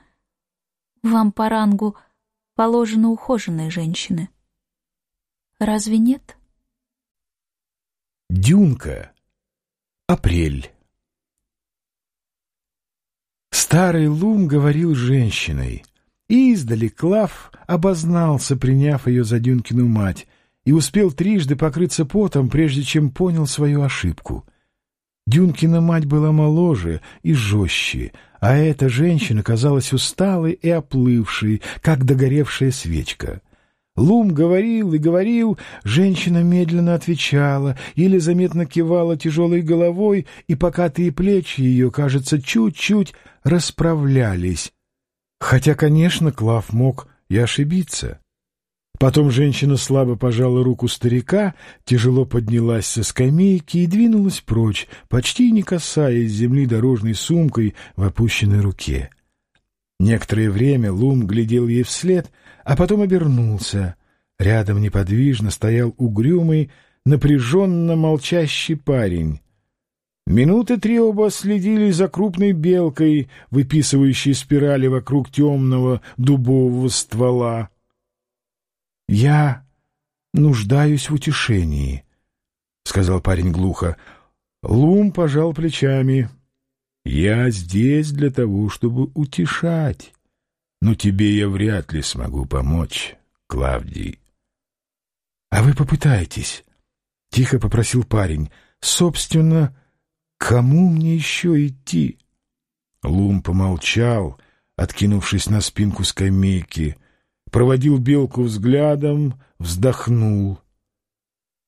«Вам по рангу положены ухоженные женщины. Разве нет?» Дюнка. Апрель. Старый Лум говорил женщиной. Издали Клав обознался, приняв ее за Дюнкину мать, и успел трижды покрыться потом, прежде чем понял свою ошибку. Дюнкина мать была моложе и жестче, а эта женщина казалась усталой и оплывшей, как догоревшая свечка. Лум говорил и говорил, женщина медленно отвечала или заметно кивала тяжелой головой, и покатые плечи ее, кажется, чуть-чуть расправлялись. Хотя, конечно, Клав мог и ошибиться. Потом женщина слабо пожала руку старика, тяжело поднялась со скамейки и двинулась прочь, почти не касаясь земли дорожной сумкой в опущенной руке. Некоторое время Лум глядел ей вслед, а потом обернулся. Рядом неподвижно стоял угрюмый, напряженно молчащий парень. Минуты три оба следили за крупной белкой, выписывающей спирали вокруг темного дубового ствола. «Я нуждаюсь в утешении», — сказал парень глухо. Лум пожал плечами. «Я здесь для того, чтобы утешать, но тебе я вряд ли смогу помочь, Клавдий». «А вы попытаетесь», — тихо попросил парень. «Собственно, кому мне еще идти?» Лум помолчал, откинувшись на спинку скамейки, проводил белку взглядом, вздохнул.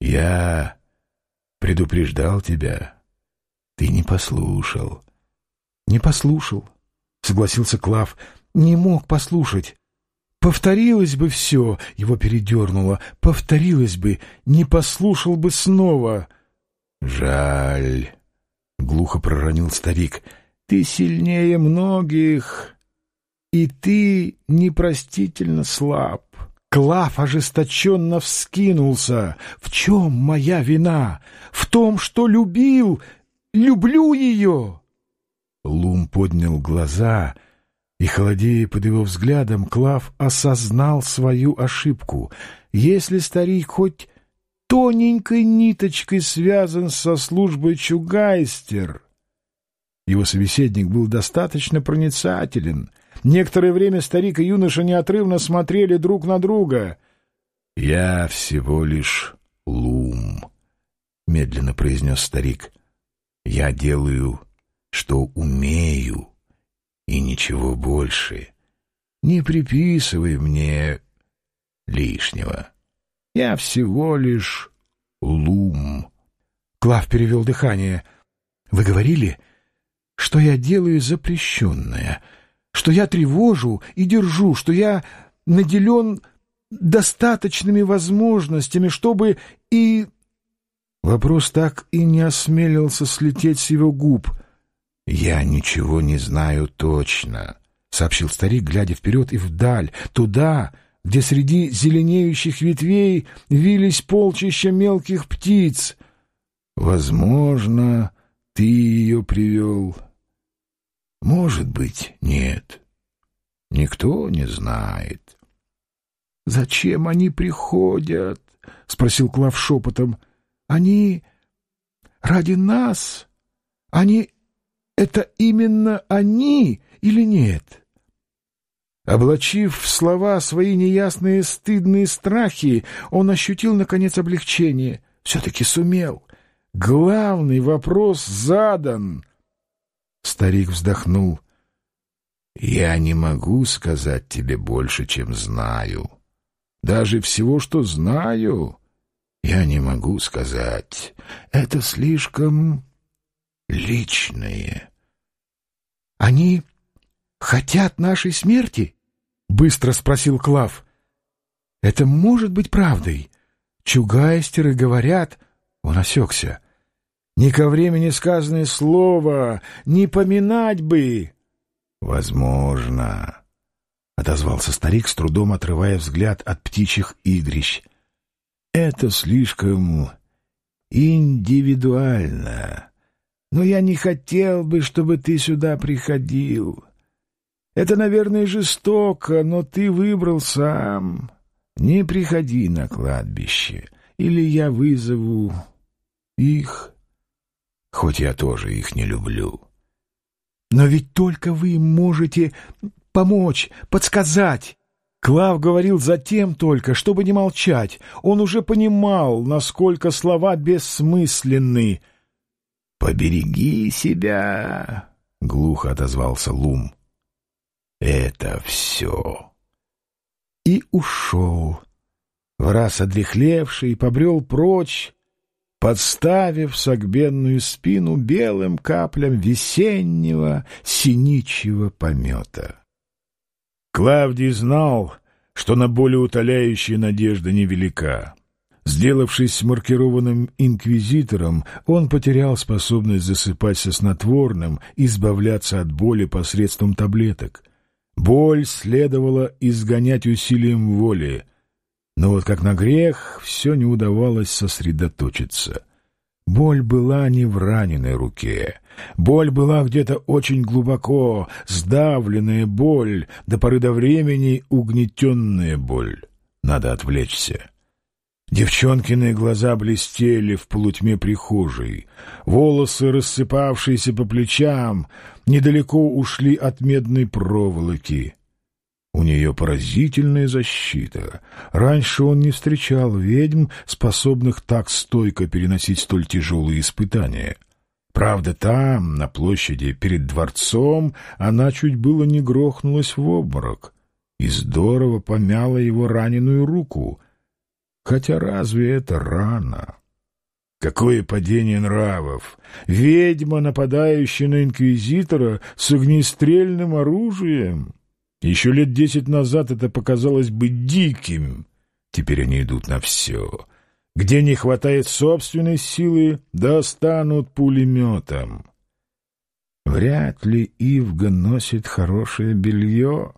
«Я предупреждал тебя. Ты не послушал». «Не послушал», — согласился Клав. «Не мог послушать. Повторилось бы все, — его передернуло, — повторилось бы, не послушал бы снова». «Жаль», — глухо проронил старик, — «ты сильнее многих» и ты непростительно слаб. Клав ожесточенно вскинулся. В чем моя вина? В том, что любил, люблю ее. Лум поднял глаза, и, холодея под его взглядом, Клав осознал свою ошибку. Если старик хоть тоненькой ниточкой связан со службой Чугайстер... Его собеседник был достаточно проницателен — Некоторое время старик и юноша неотрывно смотрели друг на друга. — Я всего лишь лум, — медленно произнес старик. — Я делаю, что умею, и ничего больше. Не приписывай мне лишнего. Я всего лишь лум. Клав перевел дыхание. — Вы говорили, что я делаю запрещенное — что я тревожу и держу, что я наделен достаточными возможностями, чтобы и... Вопрос так и не осмелился слететь с его губ. «Я ничего не знаю точно», — сообщил старик, глядя вперед и вдаль, туда, где среди зеленеющих ветвей вились полчища мелких птиц. «Возможно, ты ее привел, может быть, нет. Никто не знает. «Зачем они приходят?» — спросил Клав шепотом. «Они ради нас? Они... Это именно они или нет?» Облачив в слова свои неясные стыдные страхи, он ощутил, наконец, облегчение. Все-таки сумел. Главный вопрос задан. Старик вздохнул. Я не могу сказать тебе больше, чем знаю. Даже всего, что знаю, я не могу сказать. Это слишком личное. Они хотят нашей смерти? Быстро спросил Клав. Это может быть правдой. Чугайстеры говорят... Он осекся. Не ко времени сказанное слово, не поминать бы. Возможно, — отозвался старик, с трудом отрывая взгляд от птичьих игрищ. Это слишком индивидуально. Но я не хотел бы, чтобы ты сюда приходил. Это, наверное, жестоко, но ты выбрал сам. Не приходи на кладбище, или я вызову их хоть я тоже их не люблю. Но ведь только вы можете помочь, подсказать. Клав говорил затем только, чтобы не молчать. Он уже понимал, насколько слова бессмысленны. «Побереги себя», — глухо отозвался Лум. «Это все». И ушел. В раз одрехлевший побрел прочь, подставив согбенную спину белым каплям весеннего синичьего помета. Клавдий знал, что на более утоляющие надежда невелика. Сделавшись маркированным инквизитором, он потерял способность засыпать со снотворным и избавляться от боли посредством таблеток. Боль следовало изгонять усилием воли — но вот как на грех все не удавалось сосредоточиться. Боль была не в раненой руке. Боль была где-то очень глубоко, сдавленная боль, до поры до времени угнетенная боль. Надо отвлечься. Девчонкины глаза блестели в полутьме прихожей. Волосы, рассыпавшиеся по плечам, недалеко ушли от медной проволоки. У нее поразительная защита. Раньше он не встречал ведьм, способных так стойко переносить столь тяжелые испытания. Правда, там, на площади перед дворцом, она чуть было не грохнулась в обморок и здорово помяла его раненую руку. Хотя разве это рано? Какое падение нравов! Ведьма, нападающая на инквизитора с огнестрельным оружием! Еще лет десять назад это показалось бы диким. Теперь они идут на все. Где не хватает собственной силы, достанут пулеметом. Вряд ли Ивга носит хорошее белье.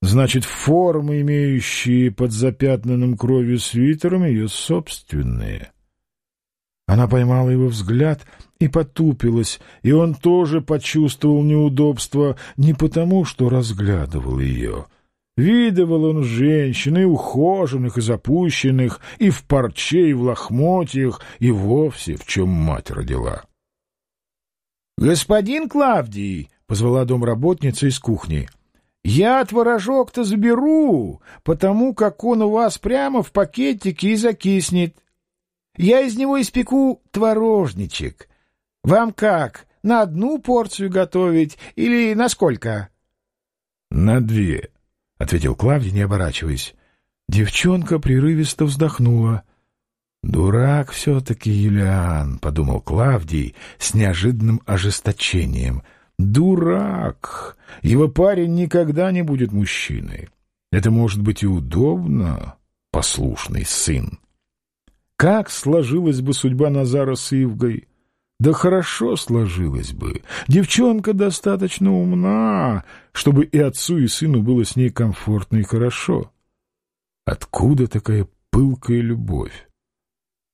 Значит, формы, имеющие под запятнанным кровью свитером, ее собственные. Она поймала его взгляд и потупилась, и он тоже почувствовал неудобство не потому, что разглядывал ее. Видывал он женщин и ухоженных, и запущенных, и в парче, и в лохмотьях, и вовсе в чем мать родила. «Господин Клавдий!» — позвала домработница из кухни. «Я творожок-то заберу, потому как он у вас прямо в пакетике и закиснет». Я из него испеку творожничек. Вам как, на одну порцию готовить или на сколько? — На две, — ответил Клавдий, не оборачиваясь. Девчонка прерывисто вздохнула. «Дурак все-таки Юлиан», — подумал Клавдий с неожиданным ожесточением. «Дурак! Его парень никогда не будет мужчиной. Это может быть и удобно, послушный сын». Как сложилась бы судьба Назара с Ивгой? Да хорошо сложилась бы. Девчонка достаточно умна, чтобы и отцу, и сыну было с ней комфортно и хорошо. Откуда такая пылкая любовь?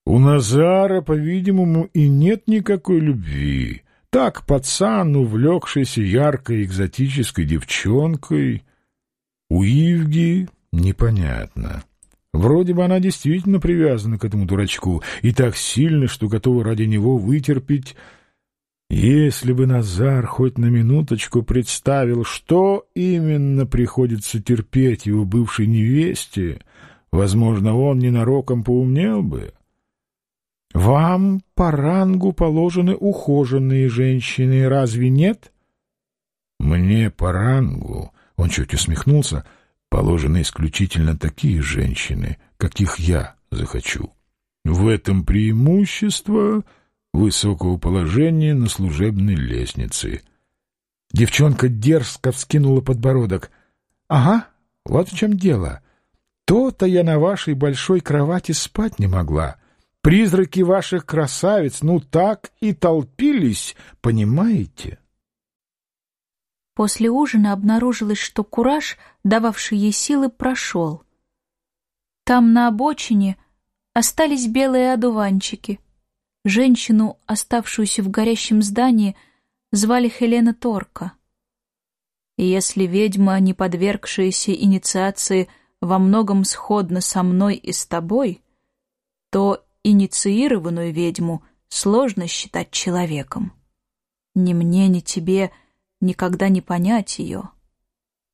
У Назара, по-видимому, и нет никакой любви. Так пацан, увлекшийся яркой экзотической девчонкой. У Ивги непонятно. Вроде бы она действительно привязана к этому дурачку и так сильно, что готова ради него вытерпеть. Если бы Назар хоть на минуточку представил, что именно приходится терпеть его бывшей невесте, возможно, он ненароком поумнел бы. Вам по рангу положены ухоженные женщины, разве нет? Мне по рангу, он чуть усмехнулся, положены исключительно такие женщины, каких я захочу. В этом преимущество высокого положения на служебной лестнице. Девчонка дерзко вскинула подбородок. — Ага, вот в чем дело. То-то я на вашей большой кровати спать не могла. Призраки ваших красавиц, ну так и толпились, понимаете? После ужина обнаружилось, что кураж, дававший ей силы, прошел. Там на обочине остались белые одуванчики. Женщину, оставшуюся в горящем здании, звали Хелена Торка. Если ведьма, не подвергшаяся инициации, во многом сходна со мной и с тобой, то инициированную ведьму сложно считать человеком. Ни мне, ни тебе никогда не понять ее.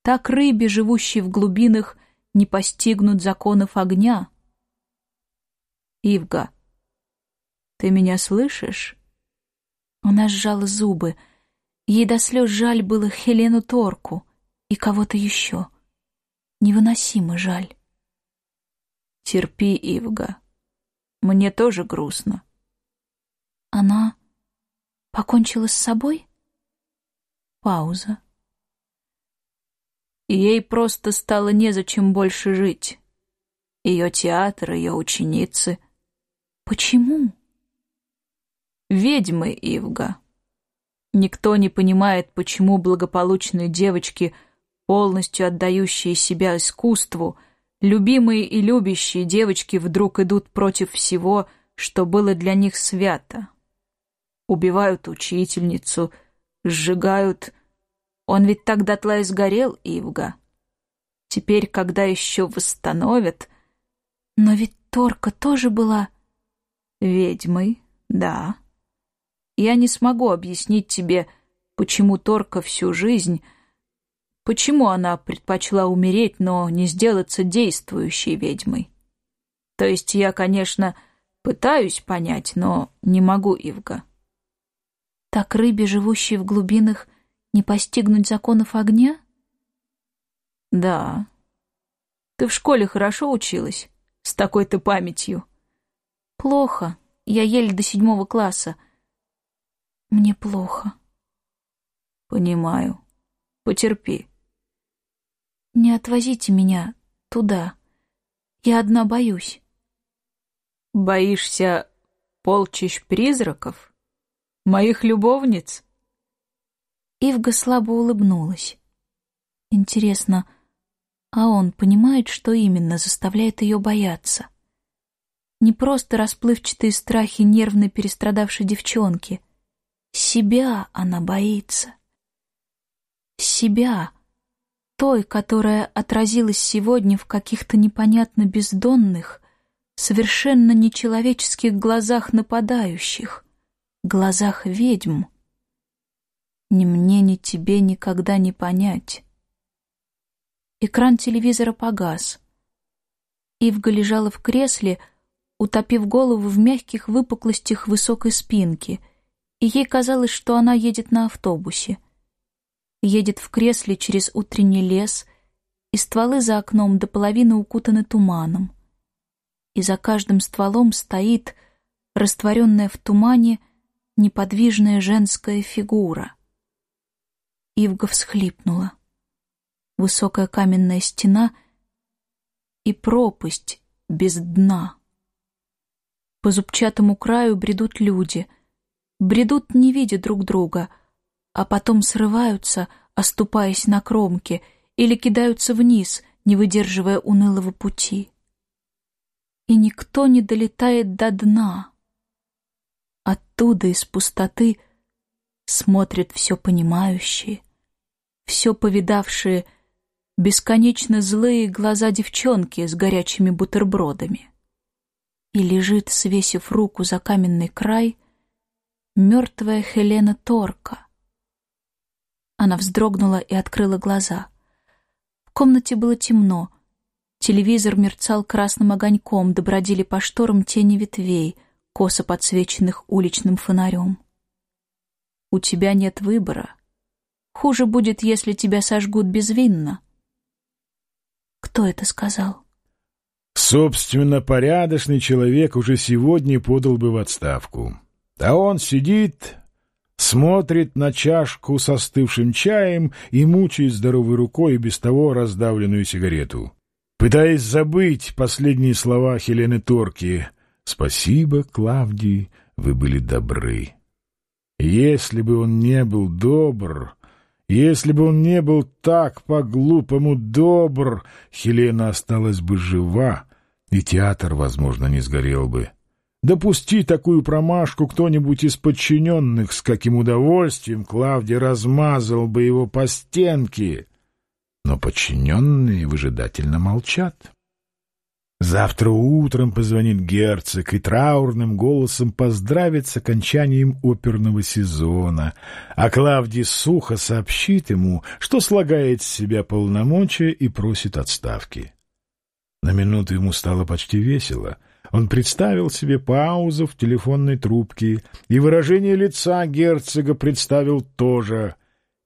Так рыбе, живущей в глубинах, не постигнут законов огня. Ивга, ты меня слышишь? Она сжала зубы. Ей до слез жаль было Хелену Торку и кого-то еще. Невыносимо жаль. Терпи, Ивга. Мне тоже грустно. Она покончила с собой? Пауза. Ей просто стало незачем больше жить. Ее театр, ее ученицы. Почему? Ведьмы, Ивга. Никто не понимает, почему благополучные девочки, полностью отдающие себя искусству, — Любимые и любящие девочки вдруг идут против всего, что было для них свято. Убивают учительницу, сжигают. Он ведь так дотла и сгорел, Ивга. Теперь, когда еще восстановят... Но ведь Торка тоже была... Ведьмой, да. Я не смогу объяснить тебе, почему Торка всю жизнь Почему она предпочла умереть, но не сделаться действующей ведьмой? То есть я, конечно, пытаюсь понять, но не могу, Ивга. Так рыбе, живущей в глубинах, не постигнуть законов огня? Да. Ты в школе хорошо училась? С такой-то памятью? Плохо. Я еле до седьмого класса. Мне плохо. Понимаю. Потерпи. Не отвозите меня туда. Я одна боюсь. Боишься полчищ призраков? Моих любовниц? Ивга слабо улыбнулась. Интересно, а он понимает, что именно заставляет ее бояться? Не просто расплывчатые страхи нервно перестрадавшей девчонки. Себя она боится. Себя, той, которая отразилась сегодня в каких-то непонятно бездонных, совершенно нечеловеческих глазах нападающих, глазах ведьм. Ни мне, ни тебе никогда не понять. Экран телевизора погас. Ивга лежала в кресле, утопив голову в мягких выпуклостях высокой спинки, и ей казалось, что она едет на автобусе — едет в кресле через утренний лес, и стволы за окном до половины укутаны туманом. И за каждым стволом стоит, растворенная в тумане, неподвижная женская фигура. Ивга всхлипнула. Высокая каменная стена и пропасть без дна. По зубчатому краю бредут люди. Бредут, не видя друг друга — а потом срываются, оступаясь на кромке, или кидаются вниз, не выдерживая унылого пути. И никто не долетает до дна. Оттуда, из пустоты, смотрят все понимающие, все повидавшие, бесконечно злые глаза девчонки с горячими бутербродами. И лежит, свесив руку за каменный край, мертвая Хелена Торка — она вздрогнула и открыла глаза. В комнате было темно. Телевизор мерцал красным огоньком, добродили по шторам тени ветвей, косо подсвеченных уличным фонарем. У тебя нет выбора. Хуже будет, если тебя сожгут безвинно. Кто это сказал? Собственно, порядочный человек уже сегодня подал бы в отставку. А он сидит, смотрит на чашку с остывшим чаем и мучает здоровой рукой и без того раздавленную сигарету. Пытаясь забыть последние слова Хелены Торки «Спасибо, Клавдий, вы были добры». Если бы он не был добр, если бы он не был так по-глупому добр, Хелена осталась бы жива, и театр, возможно, не сгорел бы. Допусти такую промашку кто-нибудь из подчиненных, с каким удовольствием Клавдий размазал бы его по стенке. Но подчиненные выжидательно молчат. Завтра утром позвонит герцог и траурным голосом поздравит с окончанием оперного сезона, а Клавдий сухо сообщит ему, что слагает с себя полномочия и просит отставки. На минуту ему стало почти весело. Он представил себе паузу в телефонной трубке, и выражение лица герцога представил тоже.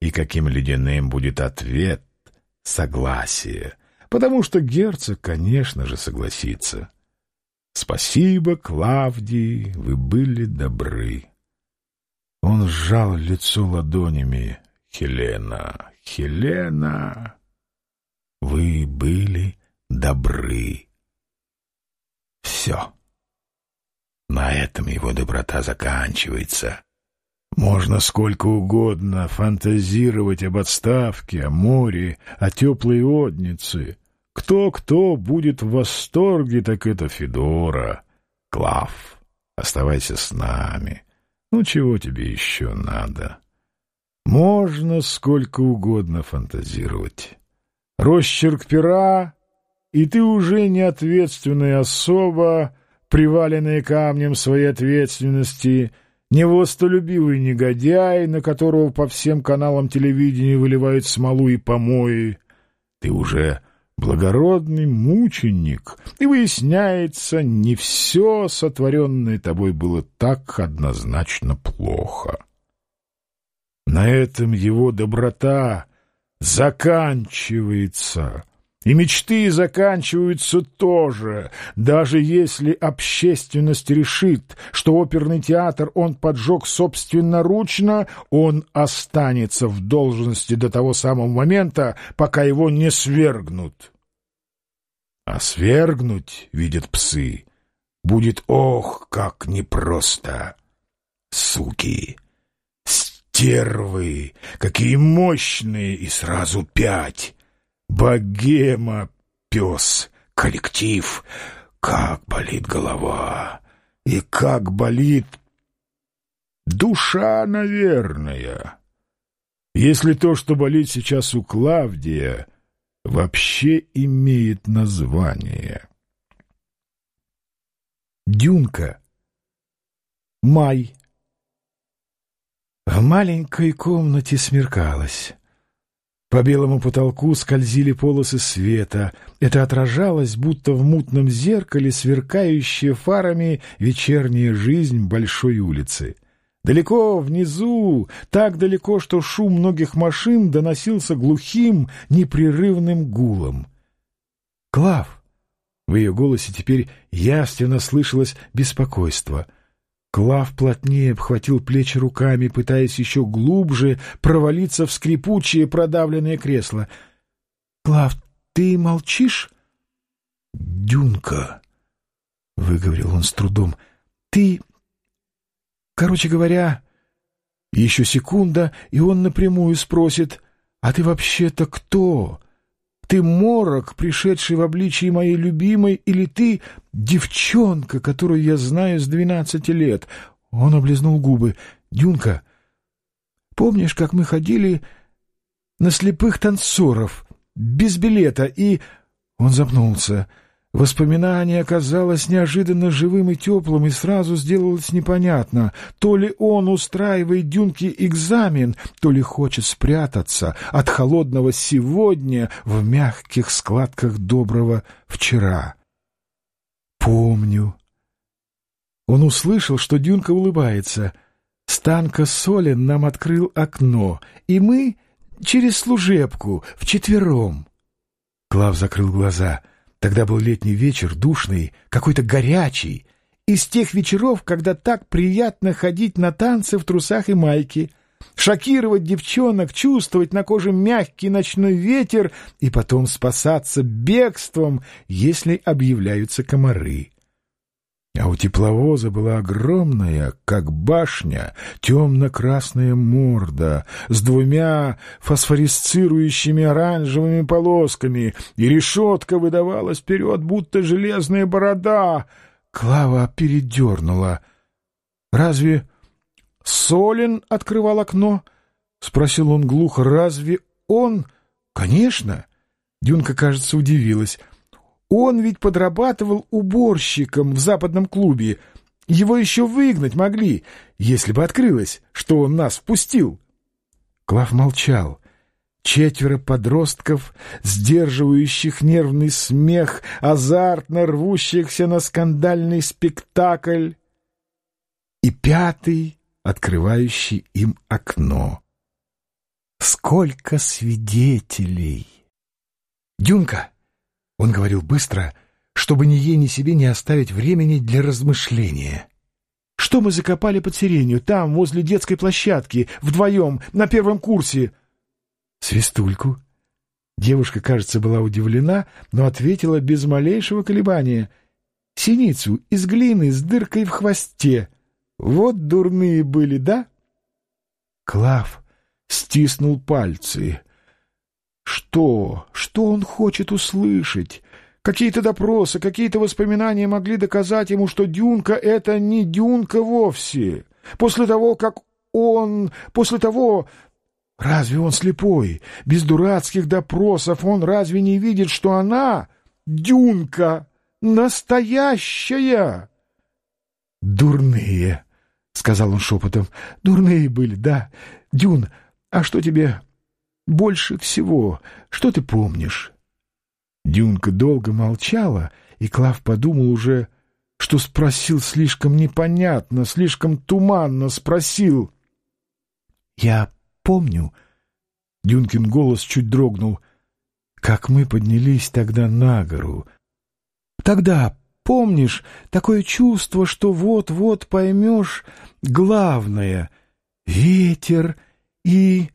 И каким ледяным будет ответ — согласие — потому что герцог, конечно же, согласится. «Спасибо, Клавдий, вы были добры». Он сжал лицо ладонями. «Хелена, Хелена, вы были добры». Все. На этом его доброта заканчивается. Можно сколько угодно фантазировать об отставке, о море, о теплой отнице. Кто-кто будет в восторге, так это Федора. Клав, оставайся с нами. Ну, чего тебе еще надо? Можно сколько угодно фантазировать. Росчерк пера, и ты уже не ответственная особа, приваленная камнем своей ответственности, невостолюбивый негодяй, на которого по всем каналам телевидения выливают смолу и помои. Ты уже благородный мученик, и выясняется, не все сотворенное тобой было так однозначно плохо. На этом его доброта заканчивается, и мечты заканчиваются тоже, даже если общественность решит, что оперный театр он поджег собственноручно, он останется в должности до того самого момента, пока его не свергнут. А свергнуть, видят псы, будет ох, как непросто. Суки, стервы, какие мощные, и сразу пять. Богема, пес, коллектив. Как болит голова, и как болит душа, наверное. Если то, что болит сейчас у Клавдия, вообще имеет название. Дюнка. Май. В маленькой комнате смеркалось. По белому потолку скользили полосы света. Это отражалось, будто в мутном зеркале, сверкающая фарами вечерняя жизнь большой улицы. Далеко внизу, так далеко, что шум многих машин доносился глухим, непрерывным гулом. «Клав!» В ее голосе теперь явственно слышалось беспокойство. Клав плотнее обхватил плечи руками, пытаясь еще глубже провалиться в скрипучее продавленное кресло. «Клав, ты молчишь?» «Дюнка», — выговорил он с трудом, — «ты Короче говоря, еще секунда, и он напрямую спросит, «А ты вообще-то кто? Ты морок, пришедший в обличии моей любимой, или ты девчонка, которую я знаю с двенадцати лет?» Он облизнул губы. «Дюнка, помнишь, как мы ходили на слепых танцоров, без билета, и...» Он запнулся. Воспоминание оказалось неожиданно живым и теплым, и сразу сделалось непонятно, то ли он устраивает Дюнке экзамен, то ли хочет спрятаться от холодного сегодня в мягких складках доброго вчера. «Помню», Он услышал, что Дюнка улыбается. Станка Солин нам открыл окно, и мы через служебку, вчетвером. Клав закрыл глаза. Тогда был летний вечер, душный, какой-то горячий. Из тех вечеров, когда так приятно ходить на танцы в трусах и майке — шокировать девчонок, чувствовать на коже мягкий ночной ветер и потом спасаться бегством, если объявляются комары. А у тепловоза была огромная, как башня, темно-красная морда с двумя фосфорисцирующими оранжевыми полосками, и решетка выдавалась вперед, будто железная борода. Клава передернула. «Разве Солин открывал окно? — спросил он глухо. — Разве он? — Конечно. Дюнка, кажется, удивилась. Он ведь подрабатывал уборщиком в западном клубе. Его еще выгнать могли, если бы открылось, что он нас впустил. Клав молчал. Четверо подростков, сдерживающих нервный смех, азартно рвущихся на скандальный спектакль. И пятый открывающий им окно. Сколько свидетелей! «Дюнка!» — он говорил быстро, чтобы ни ей, ни себе не оставить времени для размышления. «Что мы закопали под сиренью, там, возле детской площадки, вдвоем, на первом курсе?» «Свистульку». Девушка, кажется, была удивлена, но ответила без малейшего колебания. «Синицу из глины с дыркой в хвосте». Вот дурные были, да? Клав стиснул пальцы. Что? Что он хочет услышать? Какие-то допросы, какие-то воспоминания могли доказать ему, что Дюнка — это не Дюнка вовсе. После того, как он... После того... Разве он слепой? Без дурацких допросов он разве не видит, что она — Дюнка, настоящая? «Дурные», — сказал он шепотом. «Дурные были, да. Дюн, а что тебе больше всего? Что ты помнишь?» Дюнка долго молчала, и Клав подумал уже, что спросил слишком непонятно, слишком туманно спросил. «Я помню...» Дюнкин голос чуть дрогнул. «Как мы поднялись тогда на гору. Тогда Помнишь, такое чувство, что вот-вот поймешь главное — ветер и...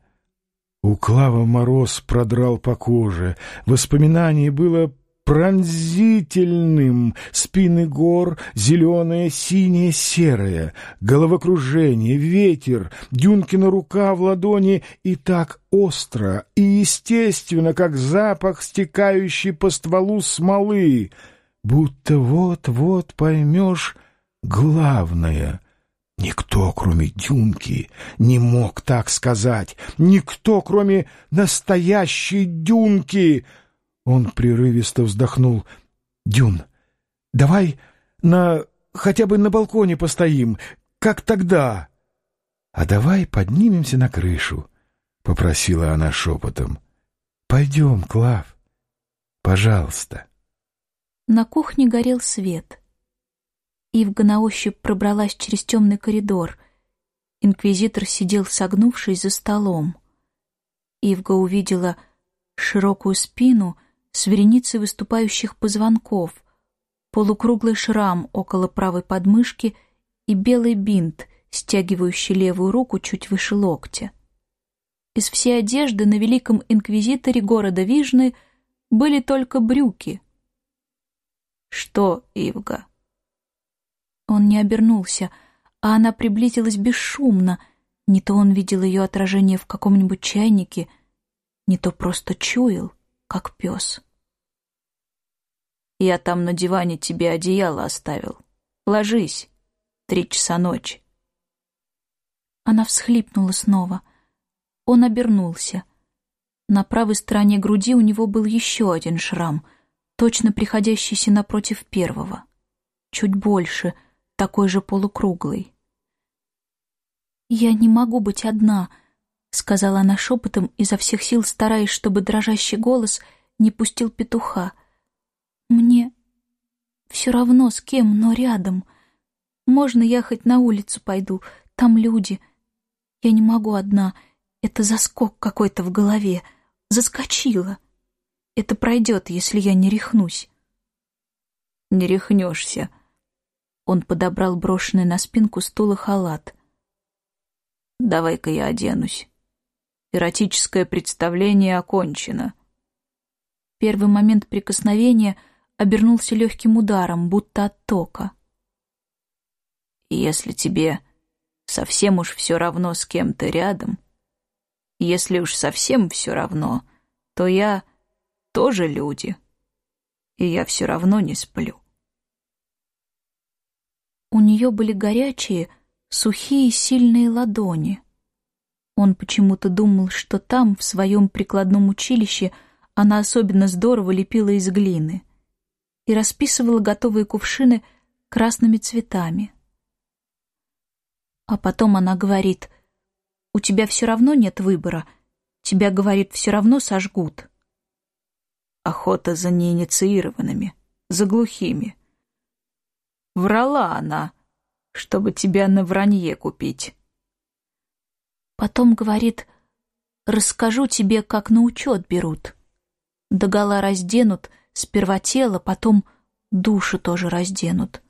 У Клава мороз продрал по коже. Воспоминание было пронзительным. Спины гор, зеленое, синее, серое, головокружение, ветер, Дюнкина рука в ладони и так остро и естественно, как запах, стекающий по стволу смолы — будто вот-вот поймешь главное. Никто, кроме Дюнки, не мог так сказать. Никто, кроме настоящей Дюнки. Он прерывисто вздохнул. «Дюн, давай на... хотя бы на балконе постоим, как тогда». «А давай поднимемся на крышу», — попросила она шепотом. «Пойдем, Клав, пожалуйста». На кухне горел свет. Ивга на ощупь пробралась через темный коридор. Инквизитор сидел, согнувшись за столом. Ивга увидела широкую спину с вереницей выступающих позвонков, полукруглый шрам около правой подмышки и белый бинт, стягивающий левую руку чуть выше локтя. Из всей одежды на великом инквизиторе города Вижны были только брюки — «Что, Ивга?» Он не обернулся, а она приблизилась бесшумно. Не то он видел ее отражение в каком-нибудь чайнике, не то просто чуял, как пес. «Я там на диване тебе одеяло оставил. Ложись. Три часа ночи». Она всхлипнула снова. Он обернулся. На правой стороне груди у него был еще один шрам — точно приходящийся напротив первого. Чуть больше, такой же полукруглый. «Я не могу быть одна», — сказала она шепотом, изо всех сил стараясь, чтобы дрожащий голос не пустил петуха. «Мне все равно с кем, но рядом. Можно я хоть на улицу пойду? Там люди. Я не могу одна. Это заскок какой-то в голове. Заскочила. Это пройдет, если я не рехнусь. Не рехнешься. Он подобрал брошенный на спинку стула халат. Давай-ка я оденусь. Эротическое представление окончено. Первый момент прикосновения обернулся легким ударом, будто от тока. Если тебе совсем уж все равно с кем-то рядом, если уж совсем все равно, то я тоже люди, и я все равно не сплю. У нее были горячие, сухие, сильные ладони. Он почему-то думал, что там, в своем прикладном училище, она особенно здорово лепила из глины и расписывала готовые кувшины красными цветами. А потом она говорит, «У тебя все равно нет выбора. Тебя, говорит, все равно сожгут». Охота за неинициированными, за глухими. Врала она, чтобы тебя на вранье купить. Потом говорит, «Расскажу тебе, как на учет берут. Догола разденут, сперва тело, потом душу тоже разденут.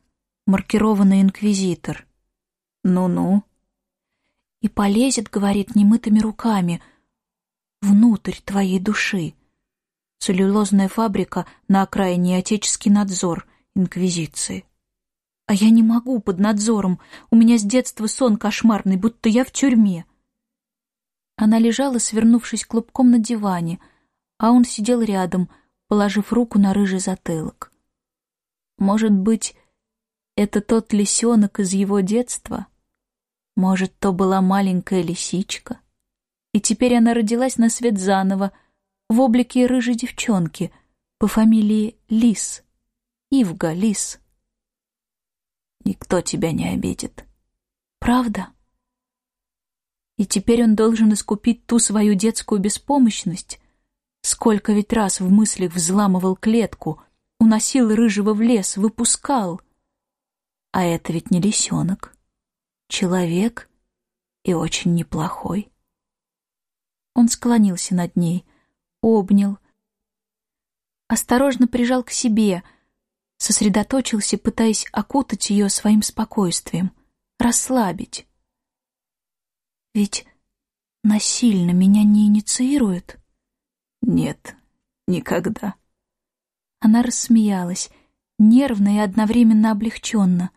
Маркированный инквизитор». Ну-ну. И полезет, говорит, немытыми руками внутрь твоей души. Целлюлозная фабрика на окраине Отеческий надзор Инквизиции. А я не могу под надзором. У меня с детства сон кошмарный, будто я в тюрьме. Она лежала, свернувшись клубком на диване, а он сидел рядом, положив руку на рыжий затылок. Может быть, это тот лисенок из его детства? Может, то была маленькая лисичка? И теперь она родилась на свет заново, в облике рыжей девчонки, по фамилии Лис. Ивга Лис. Никто тебя не обидит. Правда? И теперь он должен искупить ту свою детскую беспомощность. Сколько ведь раз в мыслях взламывал клетку, уносил рыжего в лес, выпускал. А это ведь не лисенок человек и очень неплохой. Он склонился над ней, обнял, осторожно прижал к себе, сосредоточился, пытаясь окутать ее своим спокойствием, расслабить. Ведь насильно меня не инициируют? Нет, никогда. Она рассмеялась, нервно и одновременно облегченно.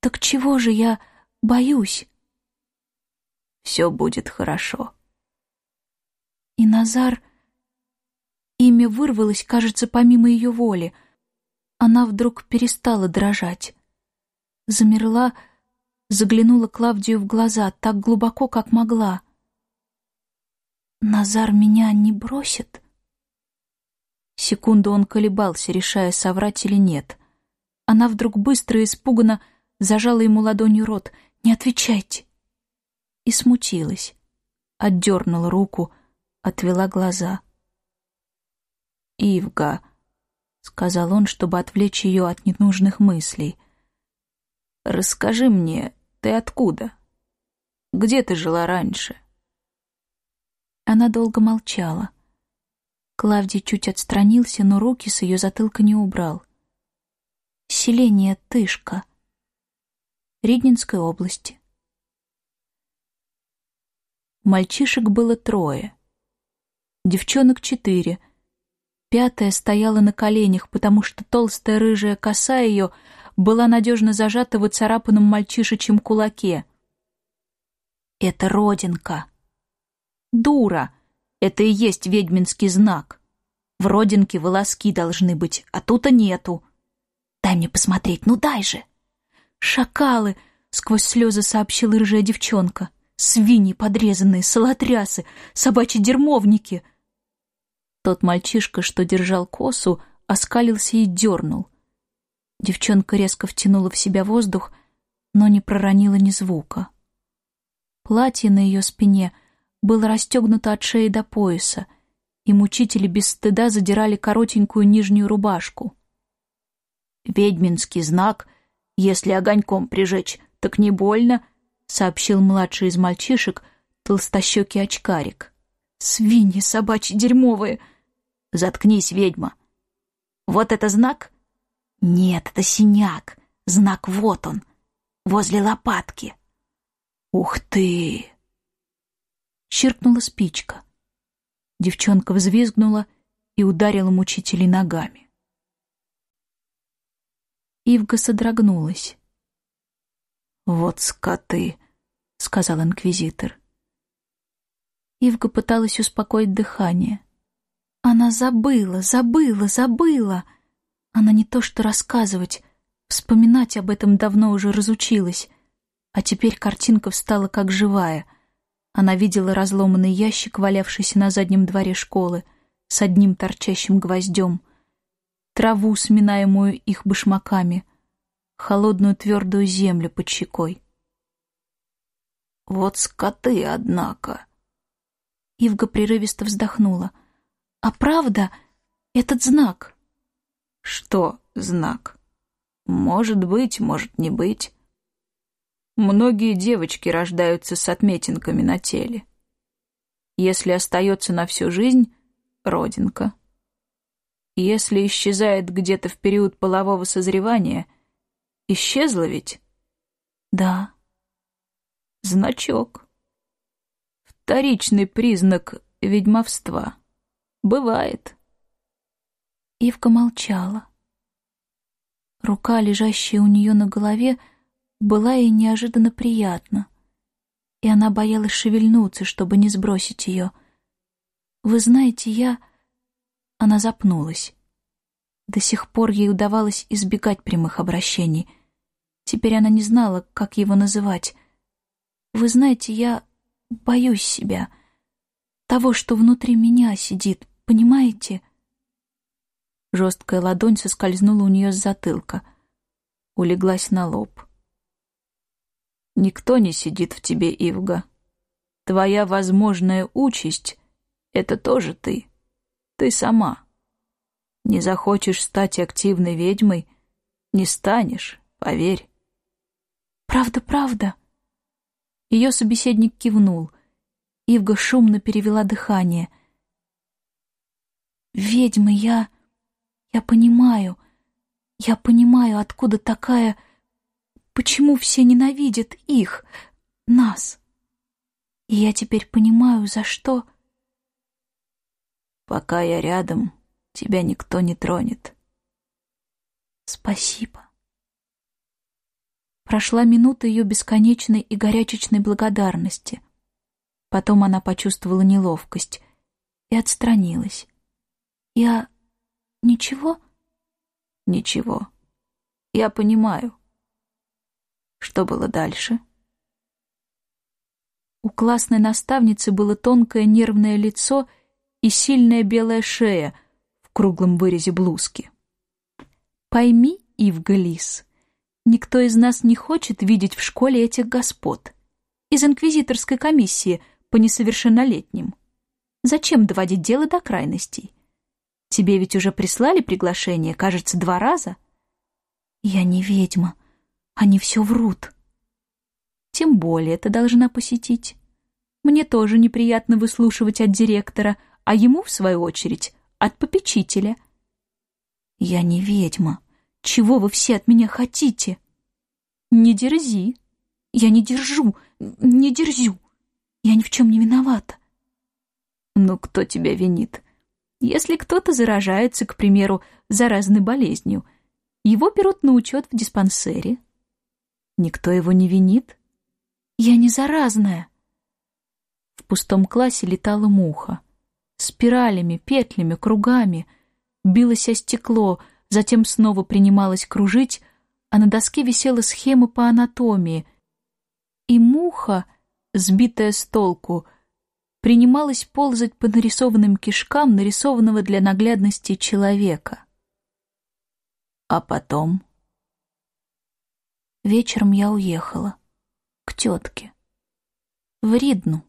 Так чего же я Боюсь. Все будет хорошо. И Назар... Имя вырвалось, кажется, помимо ее воли. Она вдруг перестала дрожать. Замерла, заглянула Клавдию в глаза так глубоко, как могла. «Назар меня не бросит?» Секунду он колебался, решая, соврать или нет. Она вдруг быстро и испуганно зажала ему ладонью рот — не отвечайте!» И смутилась, отдернула руку, отвела глаза. «Ивга», — сказал он, чтобы отвлечь ее от ненужных мыслей, — «расскажи мне, ты откуда? Где ты жила раньше?» Она долго молчала. Клавдий чуть отстранился, но руки с ее затылка не убрал. «Селение Тышка», Риднинской области. Мальчишек было трое. Девчонок четыре. Пятая стояла на коленях, потому что толстая рыжая коса ее была надежно зажата в оцарапанном мальчишечьем кулаке. «Это родинка!» «Дура! Это и есть ведьминский знак!» В родинке волоски должны быть, а тут-то нету. Дай мне посмотреть, ну дай же. «Шакалы!» — сквозь слезы сообщила рыжая девчонка. «Свиньи подрезанные, салотрясы, собачьи дермовники!» Тот мальчишка, что держал косу, оскалился и дернул. Девчонка резко втянула в себя воздух, но не проронила ни звука. Платье на ее спине было расстегнуто от шеи до пояса, и мучители без стыда задирали коротенькую нижнюю рубашку. Ведьминский знак Если огоньком прижечь, так не больно, сообщил младший из мальчишек, толстощекий очкарик. Свиньи собачьи дерьмовые. Заткнись, ведьма. Вот это знак? Нет, это синяк. Знак вот он, возле лопатки. Ух ты! Чиркнула спичка. Девчонка взвизгнула и ударила мучителей ногами. Ивга содрогнулась. «Вот скоты!» — сказал инквизитор. Ивга пыталась успокоить дыхание. Она забыла, забыла, забыла. Она не то что рассказывать, вспоминать об этом давно уже разучилась. А теперь картинка встала как живая. Она видела разломанный ящик, валявшийся на заднем дворе школы, с одним торчащим гвоздем, траву, сминаемую их башмаками, холодную твердую землю под щекой. «Вот скоты, однако!» Ивга прерывисто вздохнула. «А правда, этот знак?» «Что знак? Может быть, может не быть. Многие девочки рождаются с отметинками на теле. Если остается на всю жизнь — родинка. Если исчезает где-то в период полового созревания, исчезла ведь? Да. Значок. Вторичный признак ведьмовства. Бывает. Ивка молчала. Рука, лежащая у нее на голове, была ей неожиданно приятна, и она боялась шевельнуться, чтобы не сбросить ее. «Вы знаете, я...» Она запнулась. До сих пор ей удавалось избегать прямых обращений. Теперь она не знала, как его называть. «Вы знаете, я боюсь себя, того, что внутри меня сидит, понимаете?» Жесткая ладонь соскользнула у нее с затылка, улеглась на лоб. «Никто не сидит в тебе, Ивга. Твоя возможная участь — это тоже ты. Ты сама. Не захочешь стать активной ведьмой — не станешь, поверь». «Правда, правда». Ее собеседник кивнул. Ивга шумно перевела дыхание. «Ведьма я...» Я понимаю, я понимаю, откуда такая... Почему все ненавидят их, нас? И я теперь понимаю, за что... Пока я рядом, тебя никто не тронет. Спасибо. Прошла минута ее бесконечной и горячечной благодарности. Потом она почувствовала неловкость и отстранилась. Я «Ничего?» «Ничего. Я понимаю». Что было дальше? У классной наставницы было тонкое нервное лицо и сильная белая шея в круглом вырезе блузки. «Пойми, Ивга Лис, никто из нас не хочет видеть в школе этих господ. Из инквизиторской комиссии по несовершеннолетним. Зачем доводить дело до крайностей?» Тебе ведь уже прислали приглашение, кажется, два раза. Я не ведьма. Они все врут. Тем более ты должна посетить. Мне тоже неприятно выслушивать от директора, а ему, в свою очередь, от попечителя. Я не ведьма. Чего вы все от меня хотите? Не дерзи. Я не держу, не дерзю. Я ни в чем не виновата. Ну, кто тебя винит? Если кто-то заражается, к примеру, заразной болезнью, его берут на учет в диспансере. Никто его не винит. Я не заразная. В пустом классе летала муха. Спиралями, петлями, кругами. Билось о стекло, затем снова принималась кружить, а на доске висела схема по анатомии. И муха, сбитая с толку, — принималась ползать по нарисованным кишкам нарисованного для наглядности человека. А потом... Вечером я уехала. К тетке. В Ридну.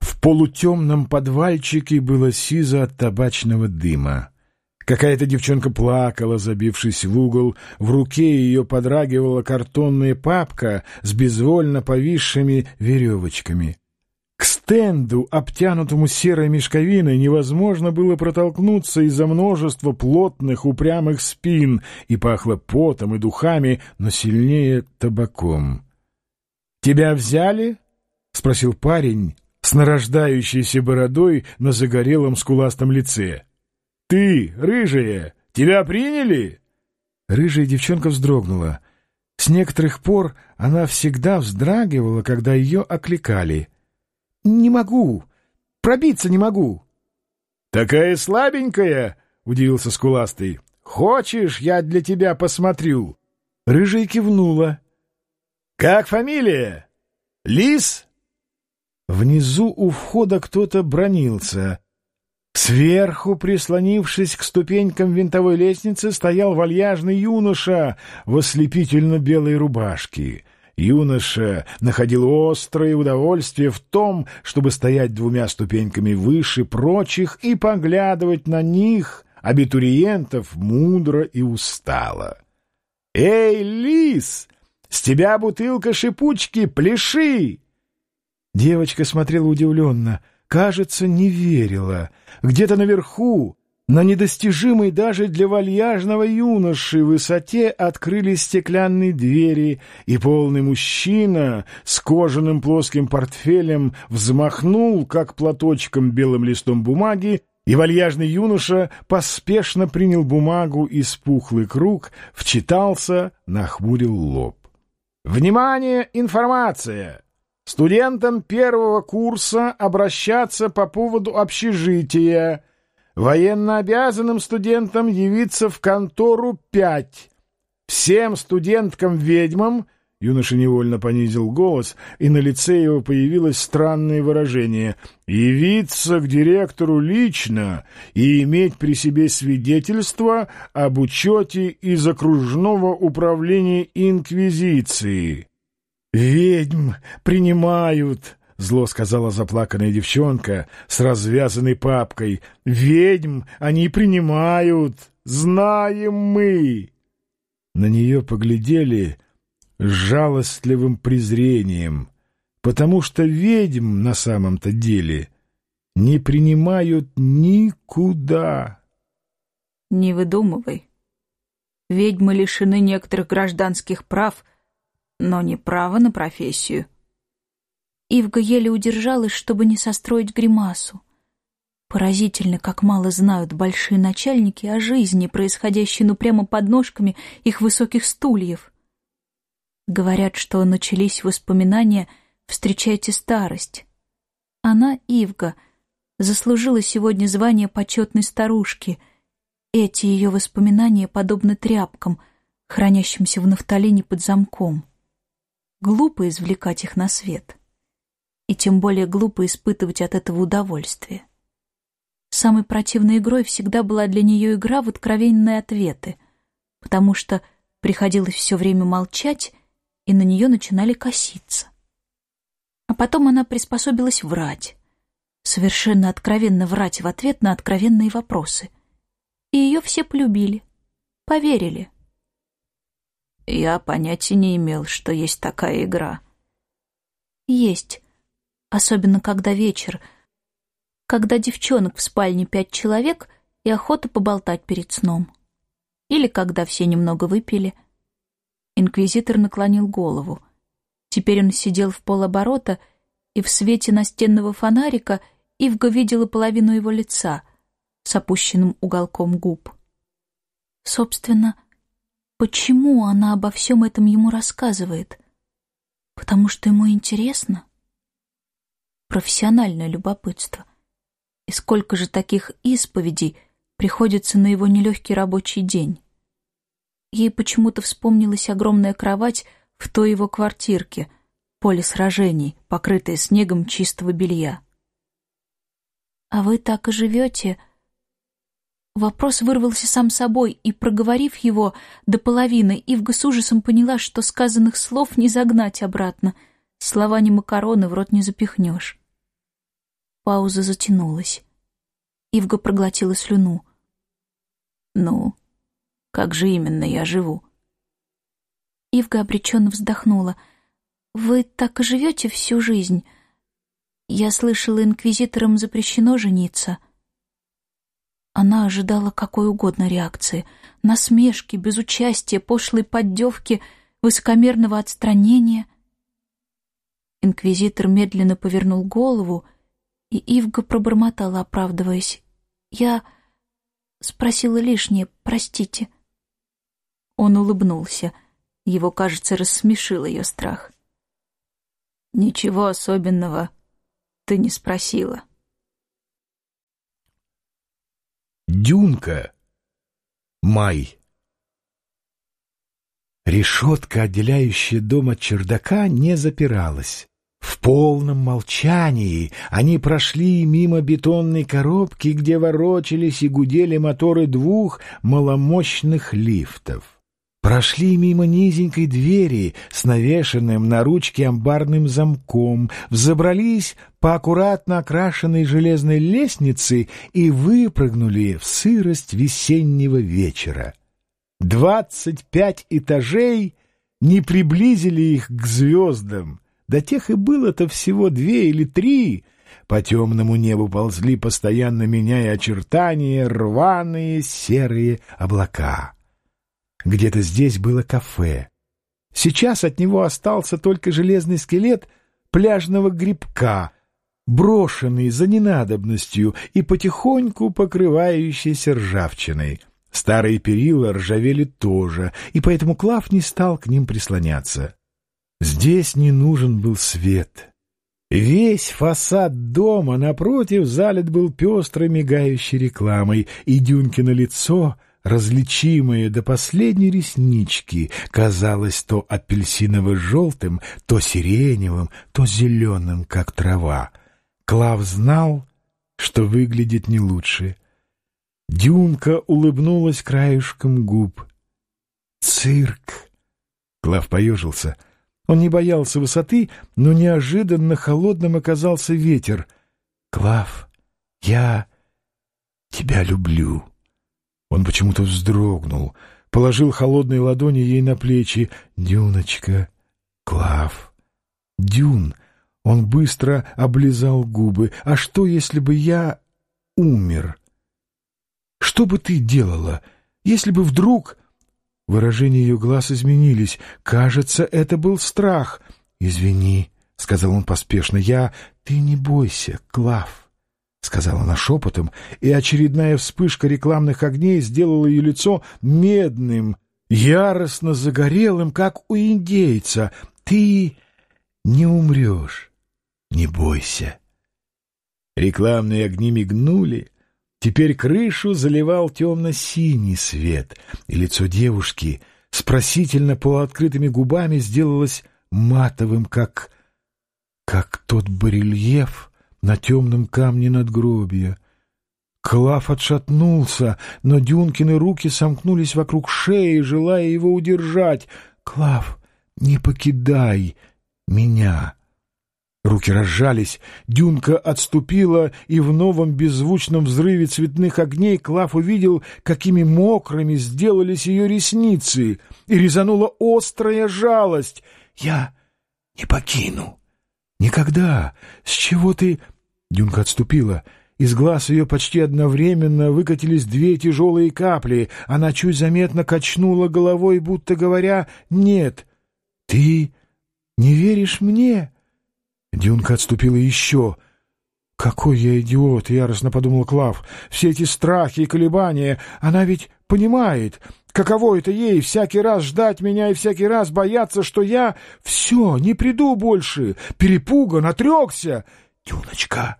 В полутемном подвальчике было сизо от табачного дыма. Какая-то девчонка плакала, забившись в угол. В руке ее подрагивала картонная папка с безвольно повисшими веревочками. К стенду, обтянутому серой мешковиной, невозможно было протолкнуться из-за множества плотных упрямых спин, и пахло потом и духами, но сильнее табаком. «Тебя взяли?» — спросил парень с нарождающейся бородой на загорелом скуластом лице. «Ты, рыжая, тебя приняли?» Рыжая девчонка вздрогнула. С некоторых пор она всегда вздрагивала, когда ее окликали. «Не могу! Пробиться не могу!» «Такая слабенькая!» — удивился Скуластый. «Хочешь, я для тебя посмотрю?» Рыжая кивнула. «Как фамилия? Лис?» Внизу у входа кто-то бронился — Сверху, прислонившись к ступенькам винтовой лестницы, стоял вальяжный юноша в ослепительно-белой рубашке. Юноша находил острое удовольствие в том, чтобы стоять двумя ступеньками выше прочих и поглядывать на них, абитуриентов, мудро и устало. «Эй, лис! С тебя бутылка шипучки, пляши!» Девочка смотрела удивленно — кажется, не верила. Где-то наверху, на недостижимой даже для вальяжного юноши высоте открылись стеклянные двери, и полный мужчина с кожаным плоским портфелем взмахнул, как платочком белым листом бумаги, и вальяжный юноша поспешно принял бумагу из пухлый круг, вчитался, нахмурил лоб. «Внимание! Информация! студентам первого курса обращаться по поводу общежития, военнообязанным студентам явиться в контору 5, всем студенткам-ведьмам Юноша невольно понизил голос, и на лице его появилось странное выражение «явиться к директору лично и иметь при себе свидетельство об учете из окружного управления Инквизиции». «Ведьм принимают!» — зло сказала заплаканная девчонка с развязанной папкой. «Ведьм они принимают! Знаем мы!» На нее поглядели с жалостливым презрением, потому что ведьм на самом-то деле не принимают никуда. «Не выдумывай. Ведьмы лишены некоторых гражданских прав — но не право на профессию. Ивга еле удержалась, чтобы не состроить гримасу. Поразительно, как мало знают большие начальники о жизни, происходящей ну прямо под ножками их высоких стульев. Говорят, что начались воспоминания «Встречайте старость». Она, Ивга, заслужила сегодня звание почетной старушки. Эти ее воспоминания подобны тряпкам, хранящимся в нафталине под замком. Глупо извлекать их на свет. И тем более глупо испытывать от этого удовольствие. Самой противной игрой всегда была для нее игра в откровенные ответы, потому что приходилось все время молчать, и на нее начинали коситься. А потом она приспособилась врать, совершенно откровенно врать в ответ на откровенные вопросы. И ее все полюбили, поверили — я понятия не имел, что есть такая игра. Есть. Особенно когда вечер. Когда девчонок в спальне пять человек и охота поболтать перед сном. Или когда все немного выпили. Инквизитор наклонил голову. Теперь он сидел в полоборота, и в свете настенного фонарика Ивга видела половину его лица с опущенным уголком губ. Собственно, Почему она обо всем этом ему рассказывает? Потому что ему интересно? Профессиональное любопытство. И сколько же таких исповедей приходится на его нелегкий рабочий день? Ей почему-то вспомнилась огромная кровать в той его квартирке, поле сражений, покрытое снегом чистого белья. «А вы так и живете?» Вопрос вырвался сам собой, и, проговорив его до половины, Ивга с ужасом поняла, что сказанных слов не загнать обратно. Слова не макароны в рот не запихнешь. Пауза затянулась. Ивга проглотила слюну. Ну, как же именно я живу? Ивга обреченно вздохнула. «Вы так и живете всю жизнь? Я слышала, инквизиторам запрещено жениться». Она ожидала какой угодно реакции. Насмешки, безучастия, пошлой поддевки, высокомерного отстранения. Инквизитор медленно повернул голову, и Ивга пробормотала, оправдываясь. «Я...» — спросила лишнее, простите. Он улыбнулся. Его, кажется, рассмешил ее страх. «Ничего особенного ты не спросила». Дюнка. Май. Решетка, отделяющая дом от чердака, не запиралась. В полном молчании они прошли мимо бетонной коробки, где ворочались и гудели моторы двух маломощных лифтов. Прошли мимо низенькой двери с навешенным на ручке амбарным замком, взобрались по аккуратно окрашенной железной лестнице и выпрыгнули в сырость весеннего вечера. Двадцать пять этажей не приблизили их к звездам, до тех и было-то всего две или три. По темному небу ползли, постоянно меняя очертания, рваные серые облака. Где-то здесь было кафе. Сейчас от него остался только железный скелет пляжного грибка, брошенный за ненадобностью и потихоньку покрывающийся ржавчиной. Старые перила ржавели тоже, и поэтому Клав не стал к ним прислоняться. Здесь не нужен был свет. Весь фасад дома напротив залит был пестрой мигающей рекламой, и Дюнкино лицо — различимое до последней реснички, казалось то апельсиново-желтым, то сиреневым, то зеленым, как трава. Клав знал, что выглядит не лучше. Дюнка улыбнулась краешком губ. «Цирк!» Клав поежился. Он не боялся высоты, но неожиданно холодным оказался ветер. «Клав, я тебя люблю!» Он почему-то вздрогнул, положил холодные ладони ей на плечи. «Дюночка, Клав, Дюн!» Он быстро облизал губы. «А что, если бы я умер? Что бы ты делала, если бы вдруг...» Выражения ее глаз изменились. Кажется, это был страх. «Извини», — сказал он поспешно, — «я...» «Ты не бойся, Клав». — сказала она шепотом, и очередная вспышка рекламных огней сделала ее лицо медным, яростно загорелым, как у индейца. «Ты не умрешь, не бойся». Рекламные огни мигнули, теперь крышу заливал темно-синий свет, и лицо девушки с просительно полуоткрытыми губами сделалось матовым, как... как тот барельеф, на темном камне надгробия. Клав отшатнулся, но Дюнкины руки сомкнулись вокруг шеи, желая его удержать. «Клав, не покидай меня!» Руки разжались, Дюнка отступила, и в новом беззвучном взрыве цветных огней Клав увидел, какими мокрыми сделались ее ресницы, и резанула острая жалость. «Я не покину!» «Никогда! С чего ты...» Дюнка отступила. Из глаз ее почти одновременно выкатились две тяжелые капли. Она чуть заметно качнула головой, будто говоря «Нет, ты не веришь мне?» Дюнка отступила еще. «Какой я идиот!» — яростно подумал Клав. «Все эти страхи и колебания, она ведь понимает, каково это ей всякий раз ждать меня и всякий раз бояться, что я все, не приду больше, перепуган, отрекся. Дюночка,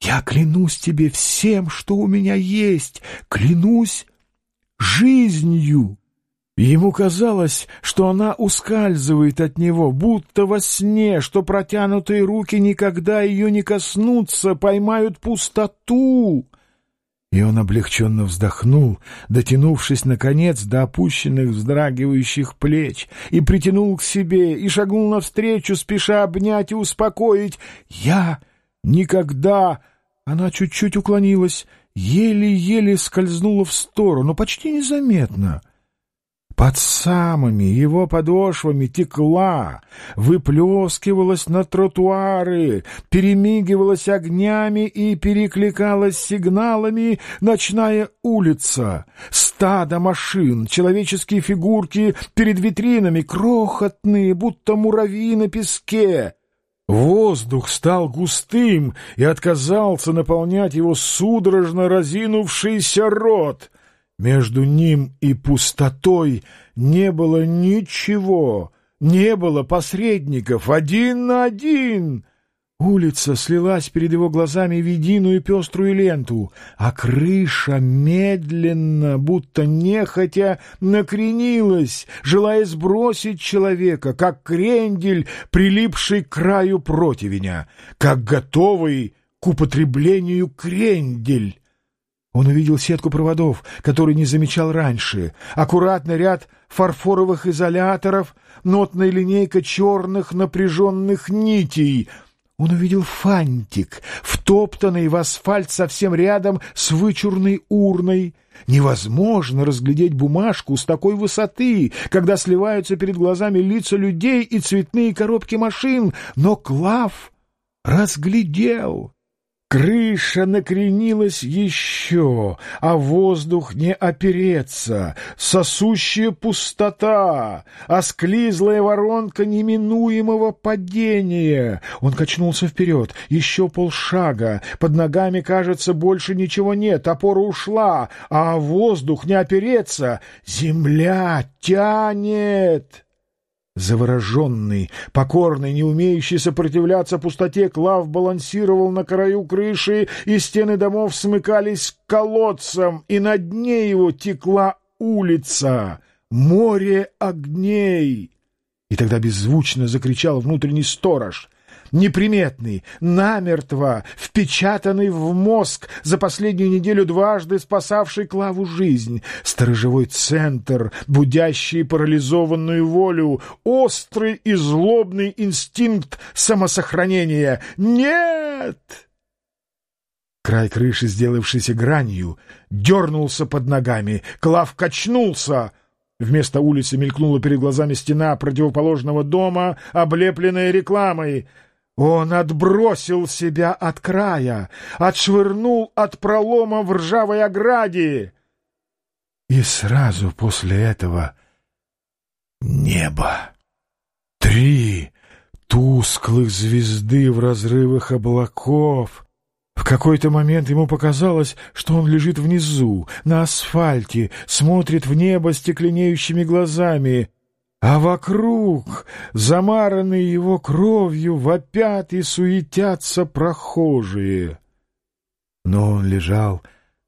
я клянусь тебе всем, что у меня есть, клянусь жизнью. Ему казалось, что она ускальзывает от него, будто во сне, что протянутые руки никогда ее не коснутся, поймают пустоту. И он облегченно вздохнул, дотянувшись, наконец, до опущенных вздрагивающих плеч, и притянул к себе, и шагнул навстречу, спеша обнять и успокоить. «Я никогда...» Она чуть-чуть уклонилась. еле-еле скользнула в сторону, почти незаметно — под самыми его подошвами текла, выплескивалась на тротуары, перемигивалась огнями и перекликалась сигналами ночная улица. Стадо машин, человеческие фигурки перед витринами, крохотные, будто муравьи на песке. Воздух стал густым и отказался наполнять его судорожно разинувшийся рот — между ним и пустотой не было ничего, не было посредников, один на один. Улица слилась перед его глазами в единую пеструю ленту, а крыша медленно, будто нехотя, накренилась, желая сбросить человека, как крендель, прилипший к краю противня, как готовый к употреблению крендель. Он увидел сетку проводов, которую не замечал раньше, аккуратный ряд фарфоровых изоляторов, нотная линейка черных напряженных нитей. Он увидел фантик, втоптанный в асфальт совсем рядом с вычурной урной. Невозможно разглядеть бумажку с такой высоты, когда сливаются перед глазами лица людей и цветные коробки машин, но Клав разглядел. Крыша накренилась еще, а воздух не опереться, сосущая пустота, осклизлая воронка неминуемого падения. Он качнулся вперед, еще полшага, под ногами, кажется, больше ничего нет, опора ушла, а воздух не опереться, земля тянет. Завороженный, покорный, не умеющий сопротивляться пустоте, Клав балансировал на краю крыши, и стены домов смыкались к колодцам, и на дне его текла улица, море огней. И тогда беззвучно закричал внутренний сторож неприметный, намертво впечатанный в мозг, за последнюю неделю дважды спасавший Клаву жизнь, сторожевой центр, будящий парализованную волю, острый и злобный инстинкт самосохранения. «Нет!» Край крыши, сделавшийся гранью, дернулся под ногами. Клав качнулся. Вместо улицы мелькнула перед глазами стена противоположного дома, облепленная рекламой — он отбросил себя от края, отшвырнул от пролома в ржавой ограде. И сразу после этого небо. Три тусклых звезды в разрывах облаков. В какой-то момент ему показалось, что он лежит внизу, на асфальте, смотрит в небо стекленеющими глазами — а вокруг, замаранные его кровью, вопят и суетятся прохожие. Но он лежал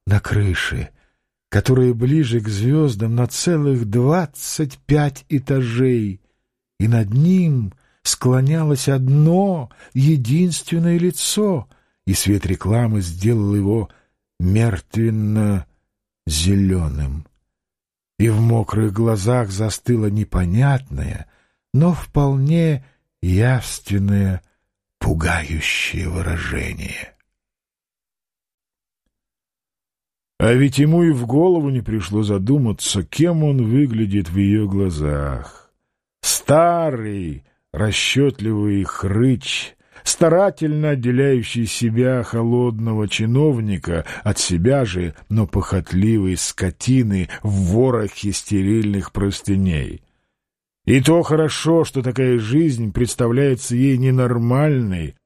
на крыше, которая ближе к звездам на целых двадцать пять этажей, и над ним склонялось одно единственное лицо, и свет рекламы сделал его мертвенно-зеленым и в мокрых глазах застыло непонятное, но вполне явственное, пугающее выражение. А ведь ему и в голову не пришло задуматься, кем он выглядит в ее глазах. Старый, расчетливый хрыч, старательно отделяющий себя холодного чиновника от себя же, но похотливой скотины в ворохе стерильных простыней. И то хорошо, что такая жизнь представляется ей ненормальной.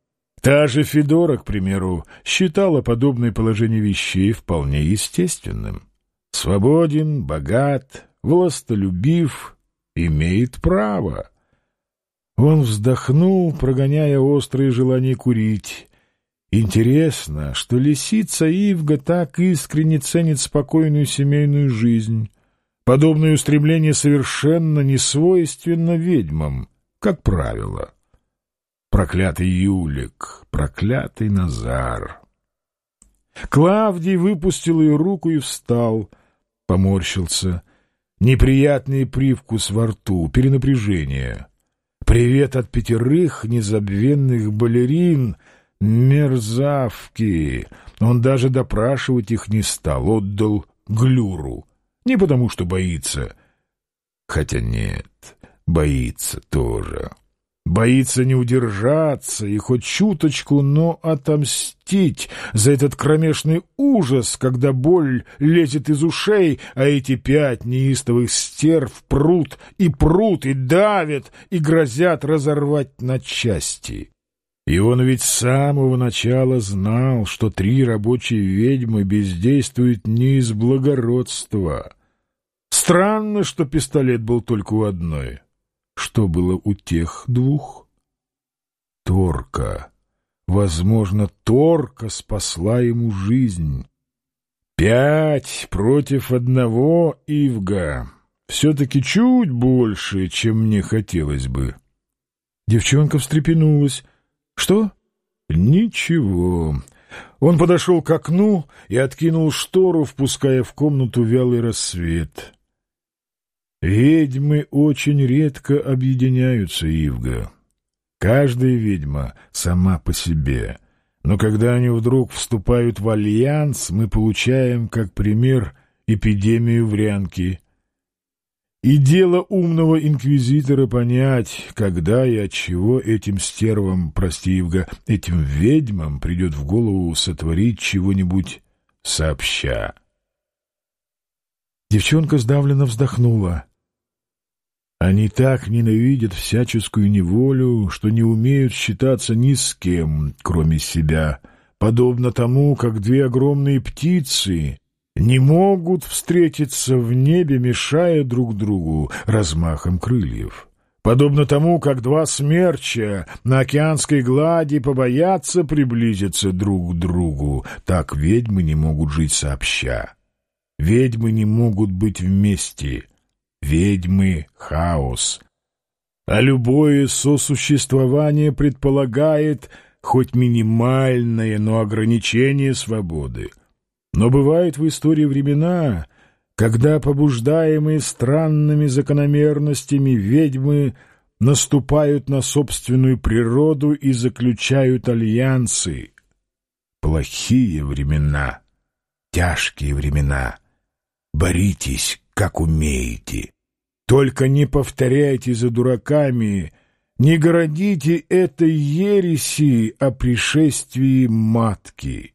Та же Федора, к примеру, считала подобное положение вещей вполне естественным. Свободен, богат, властолюбив, имеет право. Он вздохнул, прогоняя острые желания курить. Интересно, что лисица Ивга так искренне ценит спокойную семейную жизнь. Подобное устремление совершенно не свойственно ведьмам, как правило. Проклятый Юлик, проклятый Назар. Клавдий выпустил ее руку и встал, поморщился. Неприятный привкус во рту, перенапряжение — Привет от пятерых незабвенных балерин, Мерзавки! Он даже допрашивать их не стал, отдал Глюру. Не потому, что боится. Хотя нет, боится тоже. Боится не удержаться и хоть чуточку, но отомстить за этот кромешный ужас, когда боль лезет из ушей, а эти пять неистовых стерв прут и прут и давят и грозят разорвать на части. И он ведь с самого начала знал, что три рабочие ведьмы бездействуют не из благородства. Странно, что пистолет был только у одной. Что было у тех двух? Торка. Возможно, Торка спасла ему жизнь. Пять против одного Ивга. Все-таки чуть больше, чем мне хотелось бы. Девчонка встрепенулась. Что? Ничего. Он подошел к окну и откинул штору, впуская в комнату вялый рассвет. Ведьмы очень редко объединяются, Ивга. Каждая ведьма сама по себе. Но когда они вдруг вступают в альянс, мы получаем, как пример, эпидемию врянки. И дело умного инквизитора понять, когда и от чего этим стервам, прости, Ивга, этим ведьмам придет в голову сотворить чего-нибудь сообща. Девчонка сдавленно вздохнула. Они так ненавидят всяческую неволю, что не умеют считаться ни с кем, кроме себя, подобно тому, как две огромные птицы не могут встретиться в небе, мешая друг другу размахом крыльев. Подобно тому, как два смерча на океанской глади побоятся приблизиться друг к другу, так ведьмы не могут жить сообща. Ведьмы не могут быть вместе — ведьмы — хаос. А любое сосуществование предполагает хоть минимальное, но ограничение свободы. Но бывают в истории времена, когда, побуждаемые странными закономерностями, ведьмы наступают на собственную природу и заключают альянсы. Плохие времена, тяжкие времена. Боритесь, как умеете. Только не повторяйте за дураками, не городите этой ереси о пришествии матки.